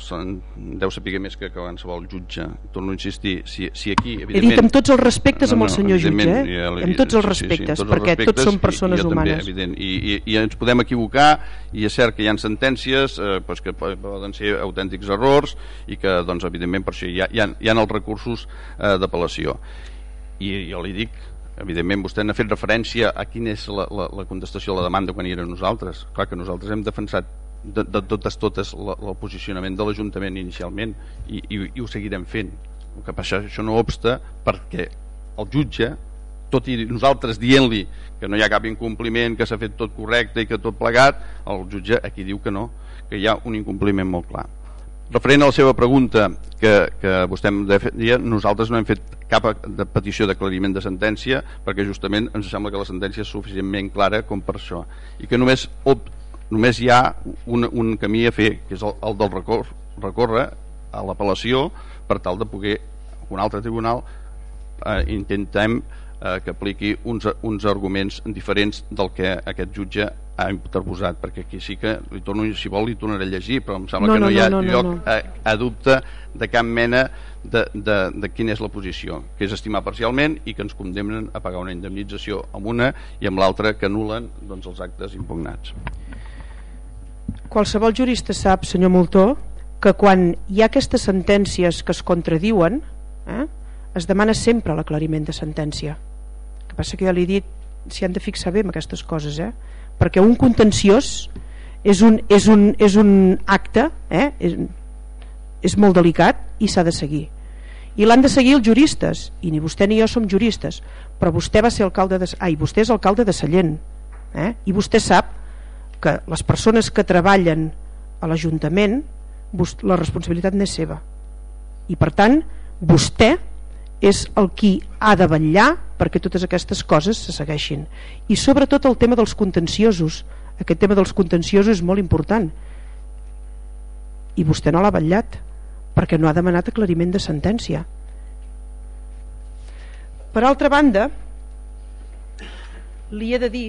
deu saber més que qualsevol jutge. Torno a insistir, si, si aquí he dit amb tots els respectes no, no, amb el senyor jutge eh? ja, amb tots els respectes, sí, sí, tots perquè els respectes, tots són persones i, humanes. també, evident, i, i, i ens podem equivocar i és cert que hi ha sentències eh, pues que poden ser autèntics errors i que doncs evidentment per això hi ha, hi ha, hi ha els recursos eh, d'apel·lació. I jo li dic evidentment vostè n'ha fet referència a quina és la, la, la contestació a la demanda quan hi era nosaltres. Clar que nosaltres hem defensat de, de totes totes el posicionament de l'Ajuntament inicialment i, i, i ho seguirem fent. El que passa, això no obsta perquè el jutge tot i nosaltres dient-li que no hi ha cap incompliment que s'ha fet tot correcte i que tot plegat el jutge aquí diu que no que hi ha un incompliment molt clar referent a la seva pregunta que, que vostè em deia, nosaltres no hem fet cap de petició d'aclariment de sentència perquè justament ens sembla que la sentència és suficientment clara com per això. I que només només hi ha un, un camí a fer, que és el, el del recor, recórrer a l'apel·lació per tal de poder un altre tribunal eh, intentem eh, que apliqui uns, uns arguments diferents del que aquest jutge ha interposat, perquè aquí sí que li torno, si vol li tornaré a llegir però em sembla no, que no, no hi ha no, no, lloc no. A, a dubte de cap mena de, de, de quina és la posició que és estimar parcialment i que ens condemnen a pagar una indemnització amb una i amb l'altra que anulen doncs, els actes impugnats qualsevol jurista sap, senyor Moltó, que quan hi ha aquestes sentències que es contradiuen, eh, es demana sempre l'aclariment de sentència. El que passa que ja li he dit, s'hi han de fixar bé en aquestes coses, eh? Perquè un contenciós és un, és un, és un acte, eh? és, és molt delicat i s'ha de seguir. I l'han de seguir els juristes, i ni vostè ni jo som juristes, però vostè va ser alcalde de... Ai, vostè és alcalde de Sallent, eh? i vostè sap que les persones que treballen a l'Ajuntament la responsabilitat n'és seva i per tant vostè és el qui ha de vetllar perquè totes aquestes coses se segueixin. I sobretot el tema dels contenciosos. Aquest tema dels contenciosos és molt important. I vostè no l'ha vetllat perquè no ha demanat aclariment de sentència. Per altra banda li he de dir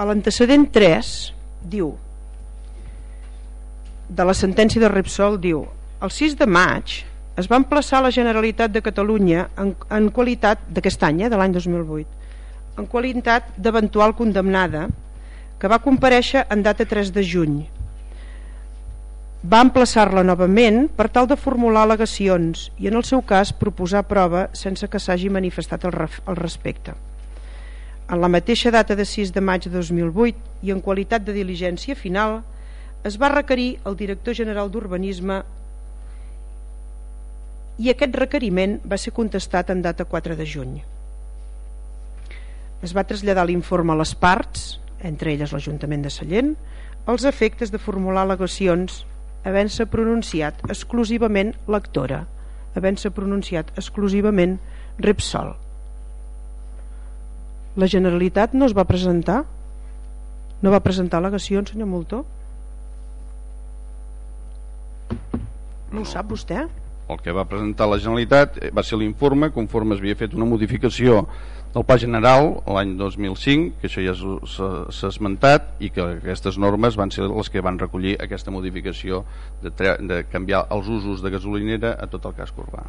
a l'antecedent 3 diu de la sentència de Repsol diu el 6 de maig es va emplaçar la Generalitat de Catalunya en, en qualitat d'aquest any, eh, de l'any 2008 en qualitat d'eventual condemnada que va compareixer en data 3 de juny. Va emplaçar-la novament per tal de formular al·legacions i en el seu cas proposar prova sense que s'hagi manifestat el, el respecte en la mateixa data de 6 de maig de 2008 i en qualitat de diligència final, es va requerir el director general d'Urbanisme i aquest requeriment va ser contestat en data 4 de juny. Es va traslladar l'informe a les parts, entre elles l'Ajuntament de Sallent, els efectes de formular al·legacions havent-se pronunciat exclusivament lectora, havent-se pronunciat exclusivament Repsol. La Generalitat no es va presentar? No va presentar al·legacions, senyor Moltó? No, ho sap vostè? El que va presentar la Generalitat eh, va ser l'informe conforme es havia fet una modificació del Pla General l'any 2005, que això ja s'ha esmentat, i que aquestes normes van ser les que van recollir aquesta modificació de, de canviar els usos de gasolinera a tot el casc urbà.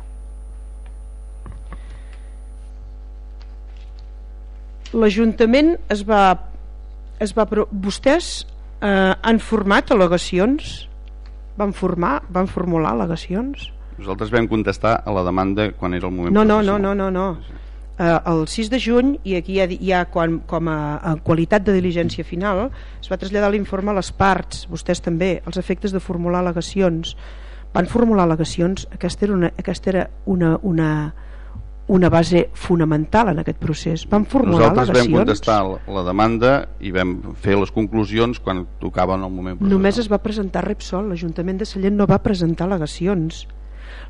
l'Ajuntament es va, es va vostès eh, han format al·legacions? Van formar, van formular al·legacions? Nosaltres vam contestar a la demanda quan era el moment no, no, no, no, no, no. Eh, el 6 de juny i aquí hi ha quan, com a, a qualitat de diligència final es va traslladar l'informe a les parts vostès també, els efectes de formular al·legacions. Van formular al·legacions aquesta era una, aquesta era una, una, una base fonamental en aquest procés. Vam formular Nosaltres vam contestar la demanda i vam fer les conclusions quan tocava en el moment processal. Només es va presentar Repsol, l'Ajuntament de Sallent no va presentar al·legacions.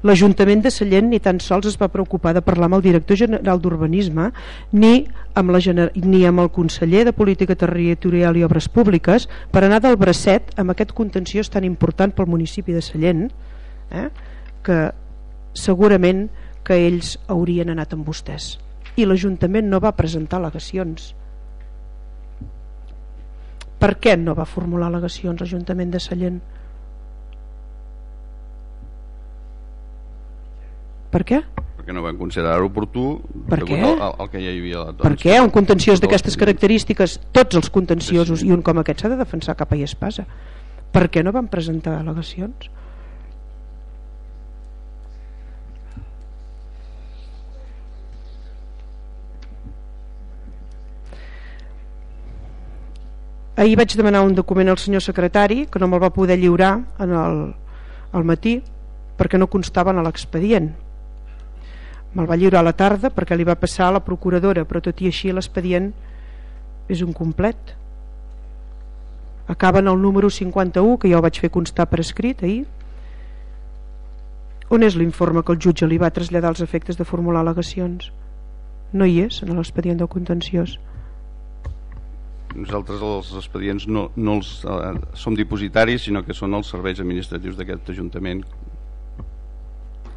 L'Ajuntament de Sallent ni tan sols es va preocupar de parlar amb el director general d'Urbanisme ni, amb la, ni amb el conseller de Política Territorial i Obres Públiques per anar del bracet amb aquest contenciós tan important pel municipi de Sallent eh, que segurament que ells haurien anat amb vostès i l'Ajuntament no va presentar al·legacions per què no va formular al·legacions l'Ajuntament de Sallent per què? perquè no van considerar oportú per què? El, el, que ja hi havia doncs, per què? un contenciós d'aquestes característiques tots els contenciosos sí, sí. i un com aquest s'ha de defensar cap a i espasa per què no van presentar al·legacions? Ahir vaig demanar un document al senyor secretari que no me'l va poder lliurar en el, al matí perquè no constava en l'expedient. Me'l va lliurar a la tarda perquè li va passar a la procuradora, però tot i així l'expedient és un complet. Acaba en el número 51, que jo vaig fer constar per escrit ahir. On és l'informe que el jutge li va traslladar els efectes de formular al·legacions? No hi és, en l'expedient del contenciós nosaltres els expedients no, no els eh, som dipositaris sinó que són els serveis administratius d'aquest Ajuntament.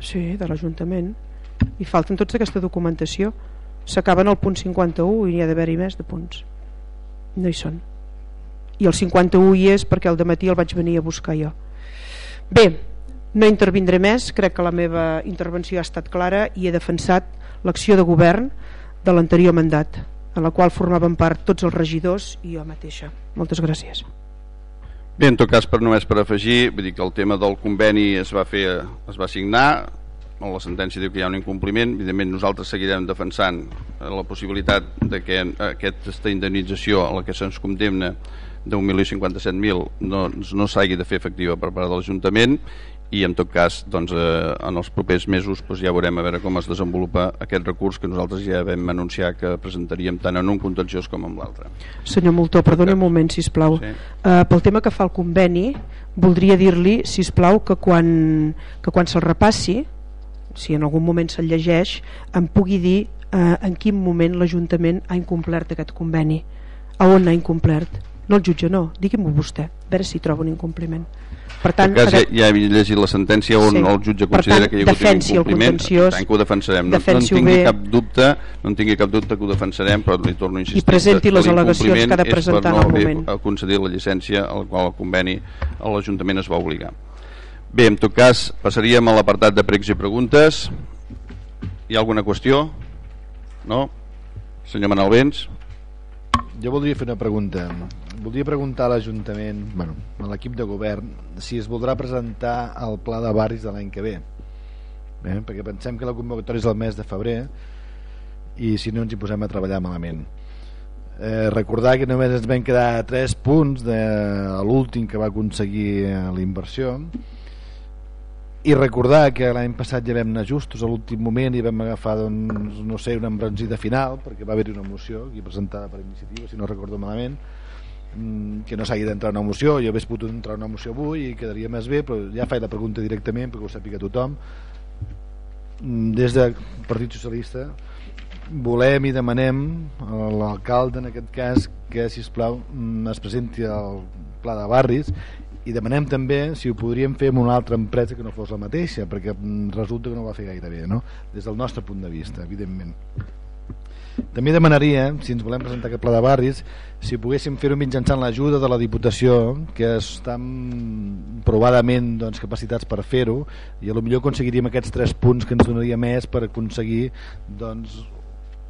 Sí, de l'Ajuntament. I falten tots aquesta documentació. S'acaben al punt 51 i n'hi ha d'haver-hi més de punts. No hi són. I el 51 hi és perquè el matí el vaig venir a buscar jo. Bé, no intervindré més. Crec que la meva intervenció ha estat clara i he defensat l'acció de govern de l'anterior mandat en la qual formaven part tots els regidors i jo mateixa. Moltes gràcies. Bé, en tot cas, per només per afegir, vull dir que el tema del conveni es va fer, es va signar, la sentència diu que hi ha un incompliment, evidentment nosaltres seguirem defensant eh, la possibilitat de que aquesta indemnització a la que se'ns condemna d'un milió no, no s'hagi de fer efectiva per part de l'Ajuntament i en tot cas doncs, eh, en els propers mesos doncs, ja veurem a veure com es desenvolupa aquest recurs que nosaltres ja vam anunciar que presentaríem tant en un contenciós com en l'altre. Senyor Moltó, perdoni un moment, si plau. Sí. Uh, pel tema que fa el conveni, voldria dir-li, si plau, que quan, que quan se'l repassi, si en algun moment se'l llegeix, em pugui dir uh, en quin moment l'Ajuntament ha incomplert aquest conveni. A on ha incomplert? No el jutge, no, digui'm-ho vostè, a veure si troba un incompliment. Per tant, cas, ja, ja he llegit la sentència on sí. el jutge considera tant, que hi ha hagut un incompliment, per tant que ho defensarem. No, no en tingui bé. cap dubte, no en tingui cap dubte que ho defensarem, però li torno a insistir. I presenti les al·legacions que ha de presentar en el moment. a concedir la llicència al qual el conveni l'Ajuntament es va obligar. Bé, en tot cas, passaríem a l'apartat de pregs i preguntes. Hi ha alguna qüestió? No? Senyor Manel Vents? Jo voldria fer una pregunta voldria preguntar a l'Ajuntament, bueno, a l'equip de govern, si es voldrà presentar el pla de barris de l'any que ve. Eh? Perquè pensem que la convocatòria és el mes de febrer i si no ens hi posem a treballar malament. Eh, recordar que només ens vam quedar 3 punts de l'últim que va aconseguir la inversió i recordar que l'any passat ja vam anar justos a l'últim moment i vam agafar doncs, no sé, una embranzida final perquè va haver-hi una moció aquí presentada per iniciativa si no recordo malament Mm, que no s'hagi d'entrar una moció. Jo hauria pogut entrar una moció avui i quedaria més bé però ja faig la pregunta directament perquè ho sàpiga tothom. Mm, des del Partit Socialista volem i demanem a l'alcalde en aquest cas que si plau mm, es presenti al pla de barris i demanem també si ho podríem fer amb una altra empresa que no fos la mateixa perquè resulta que no va fer gaire bé no? des del nostre punt de vista evidentment també demanaria, si ens volem presentar aquest pla de barris, si poguéssim fer-ho mitjançant l'ajuda de la Diputació, que estan provadament doncs, capacitats per fer-ho, i a lo millor aconseguiríem aquests tres punts que ens donaria més per aconseguir doncs,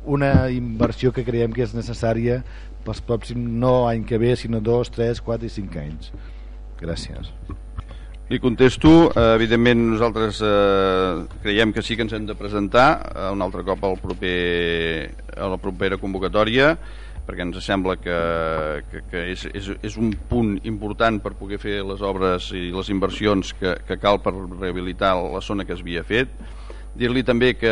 una inversió que creiem que és necessària pels pròxims no any que ve, sinó dos, tres, quatre i cinc anys. Gràcies. Li contesto, eh, evidentment nosaltres eh, creiem que sí que ens hem de presentar eh, un altre cop al proper, a la propera convocatòria perquè ens sembla que, que, que és, és, és un punt important per poder fer les obres i les inversions que, que cal per rehabilitar la zona que es havia fet Dir-li també que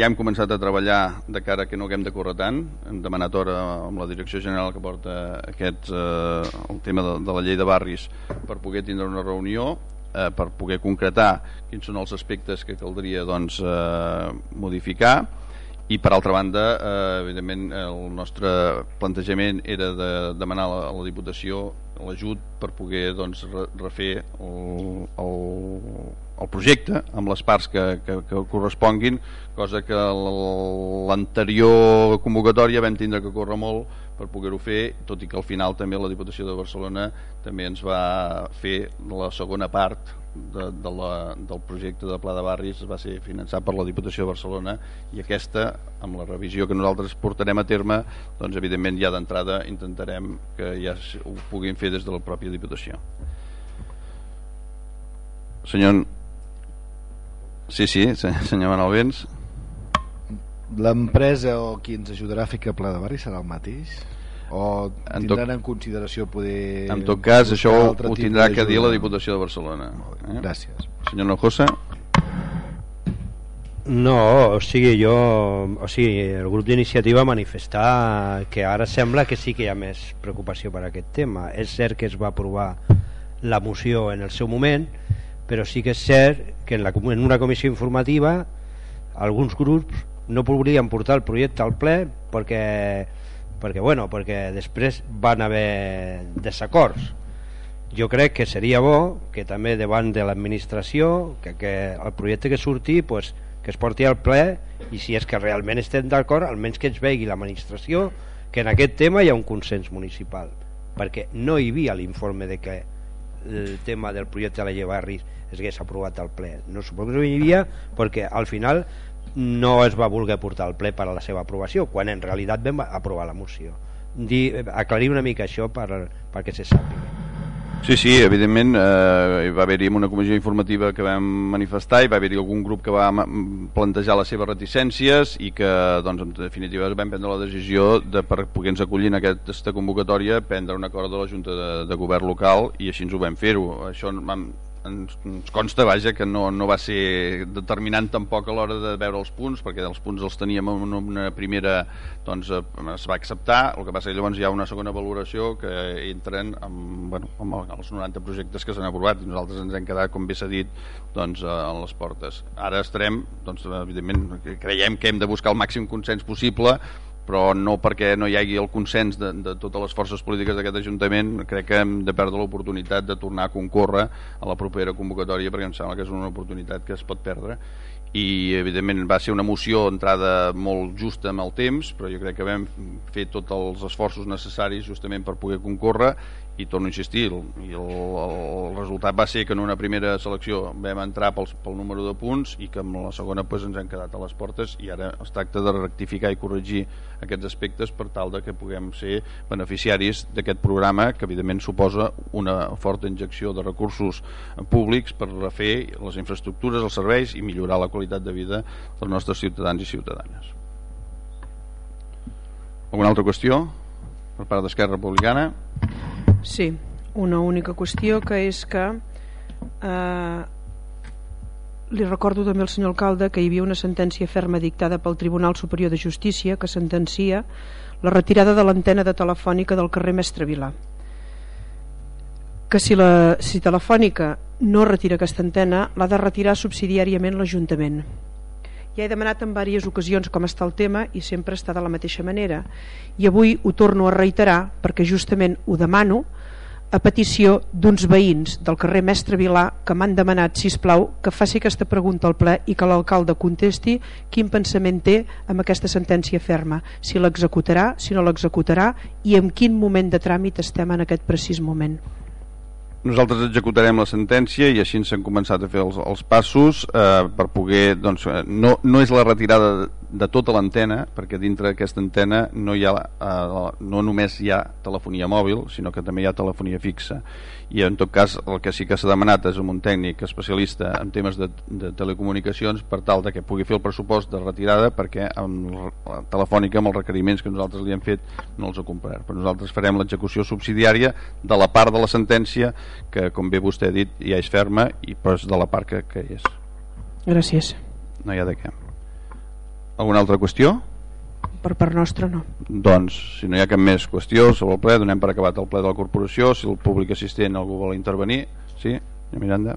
ja hem començat a treballar de cara que no haguem de córrer tant. Hem demanat hora amb la direcció general que porta aquest, eh, el tema de, de la llei de barris per poder tindre una reunió eh, per poder concretar quins són els aspectes que caldria doncs, eh, modificar i per altra banda, eh, evidentment el nostre plantejament era de demanar a la, a la Diputació l'ajut per poder doncs, refer el, el, el projecte amb les parts que, que, que corresponguin cosa que l'anterior convocatòria vam tindre que córrer molt per poder-ho fer, tot i que al final també la Diputació de Barcelona també ens va fer la segona part de, de la, del projecte de Pla de Barris va ser finançat per la Diputació de Barcelona i aquesta, amb la revisió que nosaltres portarem a terme, doncs evidentment ja d'entrada intentarem que ja ho puguin fer des de la pròpia Diputació. Senyor Sí, sí, senyor Manuel Vents. L'empresa o qui ens ajudarà a fer que Pla de Barri serà el mateix? O tindran en, en consideració poder... En tot cas, això ho, ho tindrà que dir la Diputació de Barcelona. Eh? Gràcies. Senyor Nojosa. No, o sigui, jo... O sigui, el grup d'iniciativa manifestar que ara sembla que sí que hi ha més preocupació per aquest tema. És cert que es va aprovar la moció en el seu moment, però sí que és cert que en, la, en una comissió informativa alguns grups no podrien portar el projecte al ple perquè, perquè, bueno, perquè després van haver desacords. Jo crec que seria bo que també davant de l'administració que, que el projecte que surti pues, que es porti al ple i si és que realment estem d'acord almenys que ens vegi l'administració que en aquest tema hi ha un consens municipal perquè no hi havia l'informe de que el tema del projecte de la llei Barris es hagués aprovat al ple. No havia perquè al final no es va voler portar al ple per a la seva aprovació quan en realitat vam aprovar la moció. Dir, aclarir una mica això per, perquè se sàpiga. Sí, sí, evidentment eh, va haver-hi una comissió informativa que vam manifestar i va haver-hi algun grup que va plantejar les seves reticències i que, doncs, en definitiva, vam prendre la decisió de, per poder-nos acollir en aquesta convocatòria, prendre un acord de la Junta de, de Govern local i així ens ho vam fer-ho. Això ens, consta vaja que no, no va ser determinant tampoc a l'hora de veure els punts perquè els punts els teníem en una primera doncs eh, es va acceptar. El que passa que llavors hi ha una segona valoració que entren amb, bueno, amb els 90 projectes que s'han aprovat i nosaltres ens hem quedat com bé s'ha dit doncs, a les portes. Ara estarem, doncs, evidentment creiem que hem de buscar el màxim consens possible però no perquè no hi hagi el consens de, de totes les forces polítiques d'aquest Ajuntament, crec que hem de perdre l'oportunitat de tornar a concórrer a la propera convocatòria perquè em sembla que és una oportunitat que es pot perdre. I evidentment va ser una moció entrada molt justa amb el temps però jo crec que vam fer tots els esforços necessaris justament per poder concórrer i torno a insistir i el, el resultat va ser que en una primera selecció vam entrar pel, pel número de punts i que en la segona pues, ens hem quedat a les portes i ara es tracta de rectificar i corregir aquests aspectes per tal de que puguem ser beneficiaris d'aquest programa que evidentment suposa una forta injecció de recursos públics per refer les infraestructures, els serveis i millorar la qualitat de vida dels nostres ciutadans i ciutadanes. Alguna altra qüestió per part d'Esquerra Republicana Sí, una única qüestió que és que eh, li recordo també al senyor alcalde que hi havia una sentència ferma dictada pel Tribunal Superior de Justícia que sentencia la retirada de l'antena de telefònica del carrer Mestre Vilà. Que si, la, si Telefònica no retira aquesta antena l'ha de retirar subsidiàriament l'Ajuntament ja he demanat en diverses ocasions com està el tema i sempre està de la mateixa manera i avui ho torno a reiterar perquè justament ho demano a petició d'uns veïns del carrer Mestre Vilà que m'han demanat, si plau que faci aquesta pregunta al ple i que l'alcalde contesti quin pensament té amb aquesta sentència ferma, si l'executarà, si no l'executarà i en quin moment de tràmit estem en aquest precís moment. Nosaltres executarem la sentència i així s'han començat a fer els, els passos eh, per poder, doncs, eh, no, no és la retirada de, de tota l'antena, perquè dintre d'aquesta antena no, hi ha, eh, no només hi ha telefonia mòbil, sinó que també hi ha telefonia fixa i en tot cas el que sí que s'ha demanat és un tècnic especialista en temes de, de telecomunicacions per tal de que pugui fer el pressupost de retirada perquè amb la telefònica amb els requeriments que nosaltres li hem fet no els ha complert. Però nosaltres farem l'execució subsidiària de la part de la sentència que com bé vostè ha dit ja és ferma i pues, de la part que, que és. Gràcies. No hi ha de què. Alguna altra qüestió? Per part nostra no. Doncs, si no hi ha cap més qüestió sobre el ple, donem per acabat el ple de la corporació, si el públic assistent algú vol intervenir, sí? Miranda?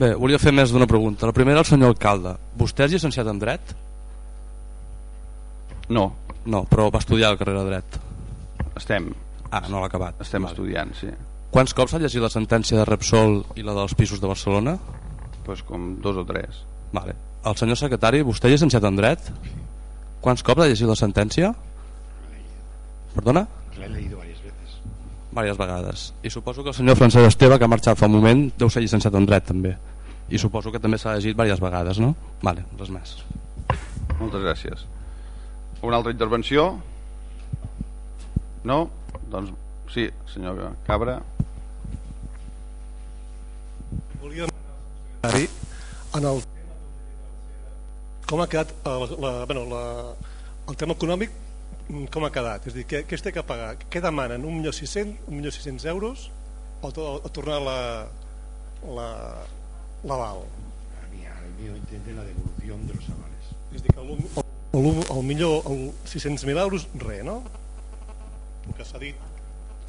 Bé, volia fer més d'una pregunta. La primera, al senyor alcalde. Vostè és llicenciat en dret? No. No, però va estudiar la carrera de dret. Estem. Ah, no l'ha acabat. Estem vale. estudiant, sí. Quants cops ha llegit la sentència de Repsol i la dels pisos de Barcelona? Pues com dos o tres. Vale. El senyor secretari, vostè és llicenciat en dret? Quants cops ha llegit la sentència? Perdona? La he leído varias veces. Vàries vegades. I suposo que el senyor Francesc Esteve, que ha marxat fa un moment, deu ser llicenciat en dret també. I suposo que també s'ha llegit diverses vegades, no? Vale, res més. Moltes gràcies. Una altra intervenció? No? Doncs sí, senyor Cabra. Volia en el com ha quedat el, la, bueno, la, el tema econòmic com ha quedat? És a dir, què, què es té que pagar? Què demanen? 1.600.000 1.600 euros o, to, o tornar la, la, l'aval? El mío intenta la devolución de los avales. És a dir, que el, el, el, el millor, el 600.000 euros, res, no? El que s'ha dit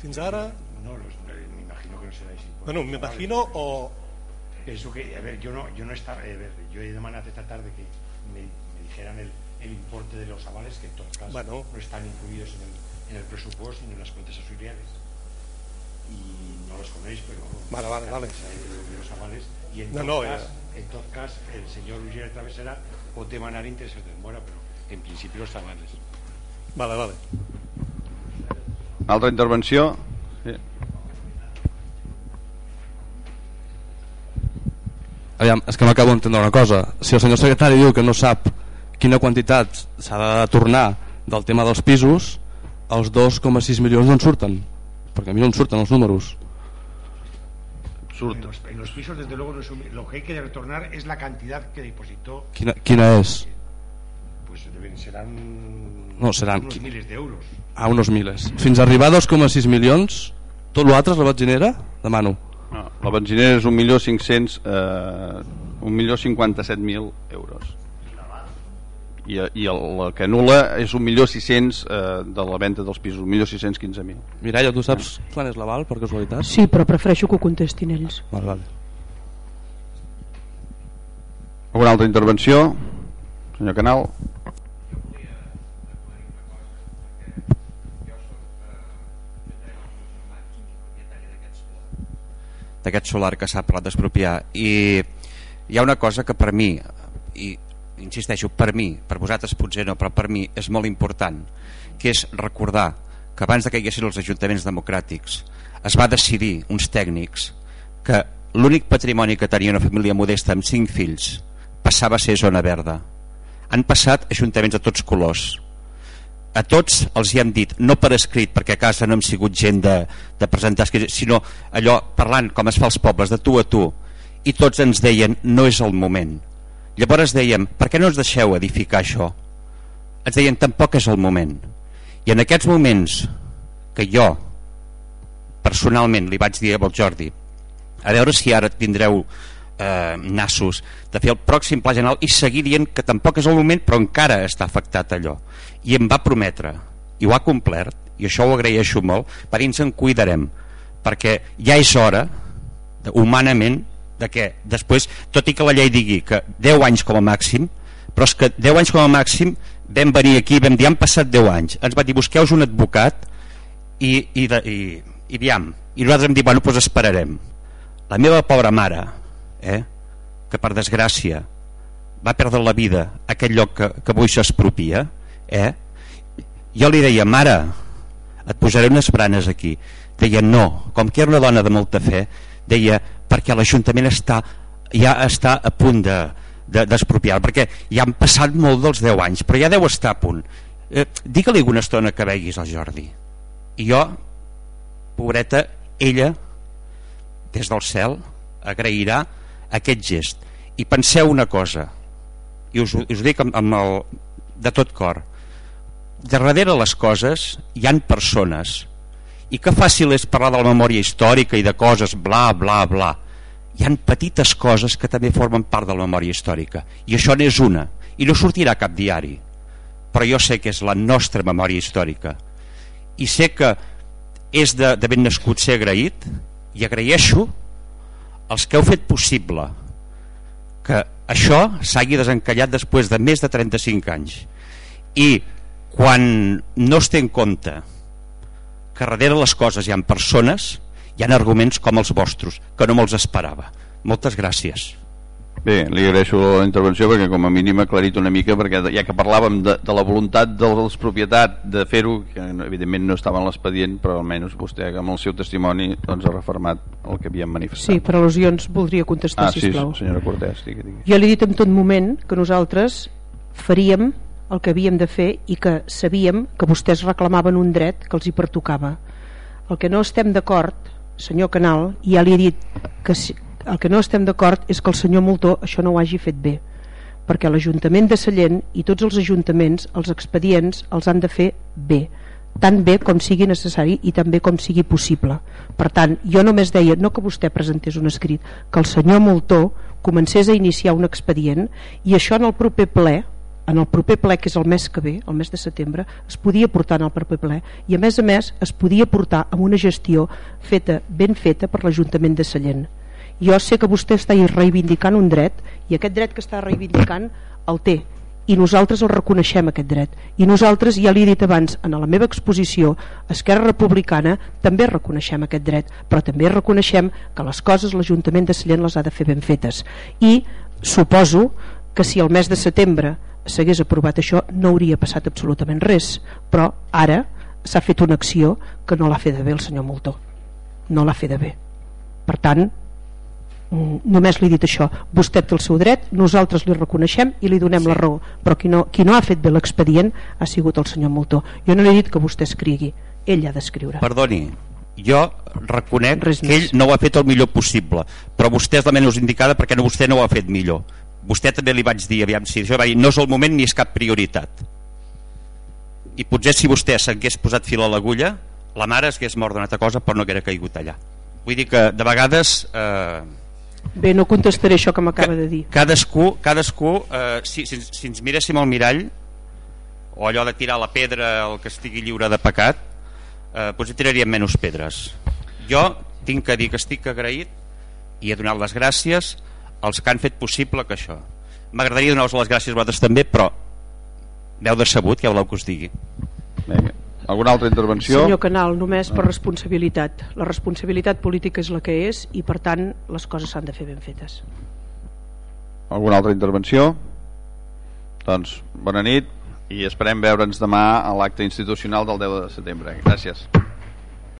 fins ara... No, los, me imagino que no será así. Bueno, me imagino o... Eso que, a ver, yo no, yo no estaba, a ver, yo he demandado esta tarde que dijeran el, el, importe de los avales, que en todo caso bueno. no están incluidos en el, en el presupuesto ni en las cuentas auxiliares. Y no los conocéis, pero... Vale, vale, vale. De los avales. Y en, no, tot no, cas, en tot cas, el senyor Roger Travessera pot demanar interessos de mora, però en principi els avales. Vale, vale. Altra intervenció? Sí. Aviam, és que m'acabo d'entendre una cosa. Si el senyor secretari diu que no sap quina quantitat s'ha de tornar del tema dels pisos, els 2,6 milions d'on surten? Perquè a mi no em surten els números. Surt. En los, en los pisos, desde luego, no es un- lo que hay que retornar es la cantidad que depositó. Quina, quina és? Pues deben, serán, No, seran unos qui- miles de euros. A unos miles. Fins a arribar a 2,6 milions, tot l'altre és la benzinera? Demano. No, la benzinera és 1.500.000 eh, 1.057.000 euros i, i el, la que anula és 1.600.000 eh, de la venda dels pisos 1.615.000 Mireia, tu saps quan és l'aval, per casualitat? Sí, però prefereixo que ho contestin ells. Vale, vale. alguna altra intervenció? senyor Canal d'aquest solar que s'ha parlat d'expropiar i hi ha una cosa que per mi i insisteixo, per mi, per vosaltres potser no, però per mi és molt important que és recordar que abans que hi haguessin els ajuntaments democràtics es va decidir uns tècnics que l'únic patrimoni que tenia una família modesta amb cinc fills passava a ser zona verda. Han passat ajuntaments de tots colors. A tots els hi hem dit, no per escrit perquè a casa no hem sigut gent de, de presentar sinó allò parlant com es fa als pobles, de tu a tu. I tots ens deien, no és el moment llavors dèiem, per què no ens deixeu edificar això? ens deien, tampoc és el moment i en aquests moments que jo personalment li vaig dir al Jordi a veure si ara tindreu eh, nassos de fer el pròxim pla general i seguir dient que tampoc és el moment però encara està afectat allò i em va prometre i ho ha complert i això ho agraeixo molt dir ens en cuidarem perquè ja és hora humanament de que després, tot i que la llei digui que 10 anys com a màxim però és que 10 anys com a màxim vam venir aquí, vam dir han passat 10 anys. Ens va dir busqueu un advocat i, i, de, i, i, aviam, i nosaltres hem dit, bueno, doncs esperarem. La meva pobra mare eh, que per desgràcia va perdre la vida aquest lloc que, que avui s'expropia eh, jo li deia mare et posaré unes branes aquí. Deia no, com que era una dona de molta fe deia perquè l'Ajuntament està, ja està a punt de, de, d'expropiar perquè ja han passat molt dels 10 anys però ja deu estar a punt. Eh, digue-li alguna estona que veguis al Jordi. I jo pobreta, ella des del cel agrairà aquest gest. I penseu una cosa i us, us dic amb, amb el, de tot cor. Darrere les coses hi han persones i que fàcil és parlar de la memòria històrica i de coses bla bla bla. Hi han petites coses que també formen part de la memòria històrica. I això n'és una. I no sortirà cap diari. Però jo sé que és la nostra memòria històrica. I sé que és de, de ben nascut ser agraït i agraeixo els que heu fet possible que això s'hagi desencallat després de més de 35 anys. I quan no es té en compte que darrere les coses hi ha persones hi ha arguments com els vostres que no me'ls esperava moltes gràcies Bé, li agraeixo la intervenció perquè com a mínim ha aclarit una mica perquè ja que parlàvem de, de la voluntat dels propietat de fer-ho, que no- evidentment no estava en l'expedient, però almenys vostè amb el seu testimoni doncs, ha reformat el que havíem manifestat. Sí, per al·lusions voldria contestar, ah, sí, sisplau. senyora Cortés, digui, digui. Jo li he dit en tot moment que nosaltres faríem el que havíem de fer i que sabíem que vostès reclamaven un dret que els hi pertocava. El que no estem d'acord, senyor Canal, ja li he dit que si, el que no estem d'acord és que el senyor Moltó això no ho hagi fet bé perquè l'Ajuntament de Sallent i tots els ajuntaments, els expedients els han de fer bé tan bé com sigui necessari i també com sigui possible per tant, jo només deia, no que vostè presentés un escrit, que el senyor Moltó comencés a iniciar un expedient i això en el proper ple en el proper ple, que és el mes que ve, el mes de setembre, es podia portar en el proper ple i a més a més es podia portar amb una gestió feta, ben feta per l'Ajuntament de Sallent. Jo sé que vostè està reivindicant un dret i aquest dret que està reivindicant el té i nosaltres el reconeixem aquest dret. I nosaltres, ja li he dit abans en la meva exposició, Esquerra Republicana també reconeixem aquest dret però també reconeixem que les coses l'Ajuntament de Sallent les ha de fer ben fetes. I suposo que si el mes de setembre s'hagués aprovat això no hauria passat absolutament res. Però ara s'ha fet una acció que no l'ha fet de bé el senyor Moltó. No l'ha fet de bé. Per tant Mm, només li he dit això. Vostè té el seu dret, nosaltres li reconeixem i li donem sí. la raó, però qui no, qui no ha fet bé l'expedient ha sigut el senyor Moltó. Jo no li he dit que vostè escrigui. Ell ha d'escriure. Perdoni, jo reconec Res que ell no ho ha fet el millor possible però vostè és la menys indicada perquè no, vostè no ho ha fet millor vostè també li vaig dir, aviam, si això va dir, no és el moment ni és cap prioritat. I potser si vostè s'hagués posat fil a l'agulla la mare es hagués mort d'una altra cosa però no haguera caigut allà. Vull dir que de vegades eh, bé, no contestaré això que m'acaba de dir. cadascú, cadascú eh, si, si, si ens miréssim al mirall o allò de tirar la pedra el que estigui lliure de pecat eh, potser tiraríem menys pedres. Jo tinc que dir que estic agraït i he donat les gràcies als que han fet possible que això m'agradaria donar-vos les gràcies a vosaltres també però m'heu decebut, ja voleu que us digui Vinga. Alguna altra intervenció? senyor Canal, només per responsabilitat la responsabilitat política és la que és i per tant les coses s'han de fer ben fetes Alguna altra intervenció? Doncs bona nit i esperem veure'ns demà a l'acte institucional del 10 de setembre. Gràcies.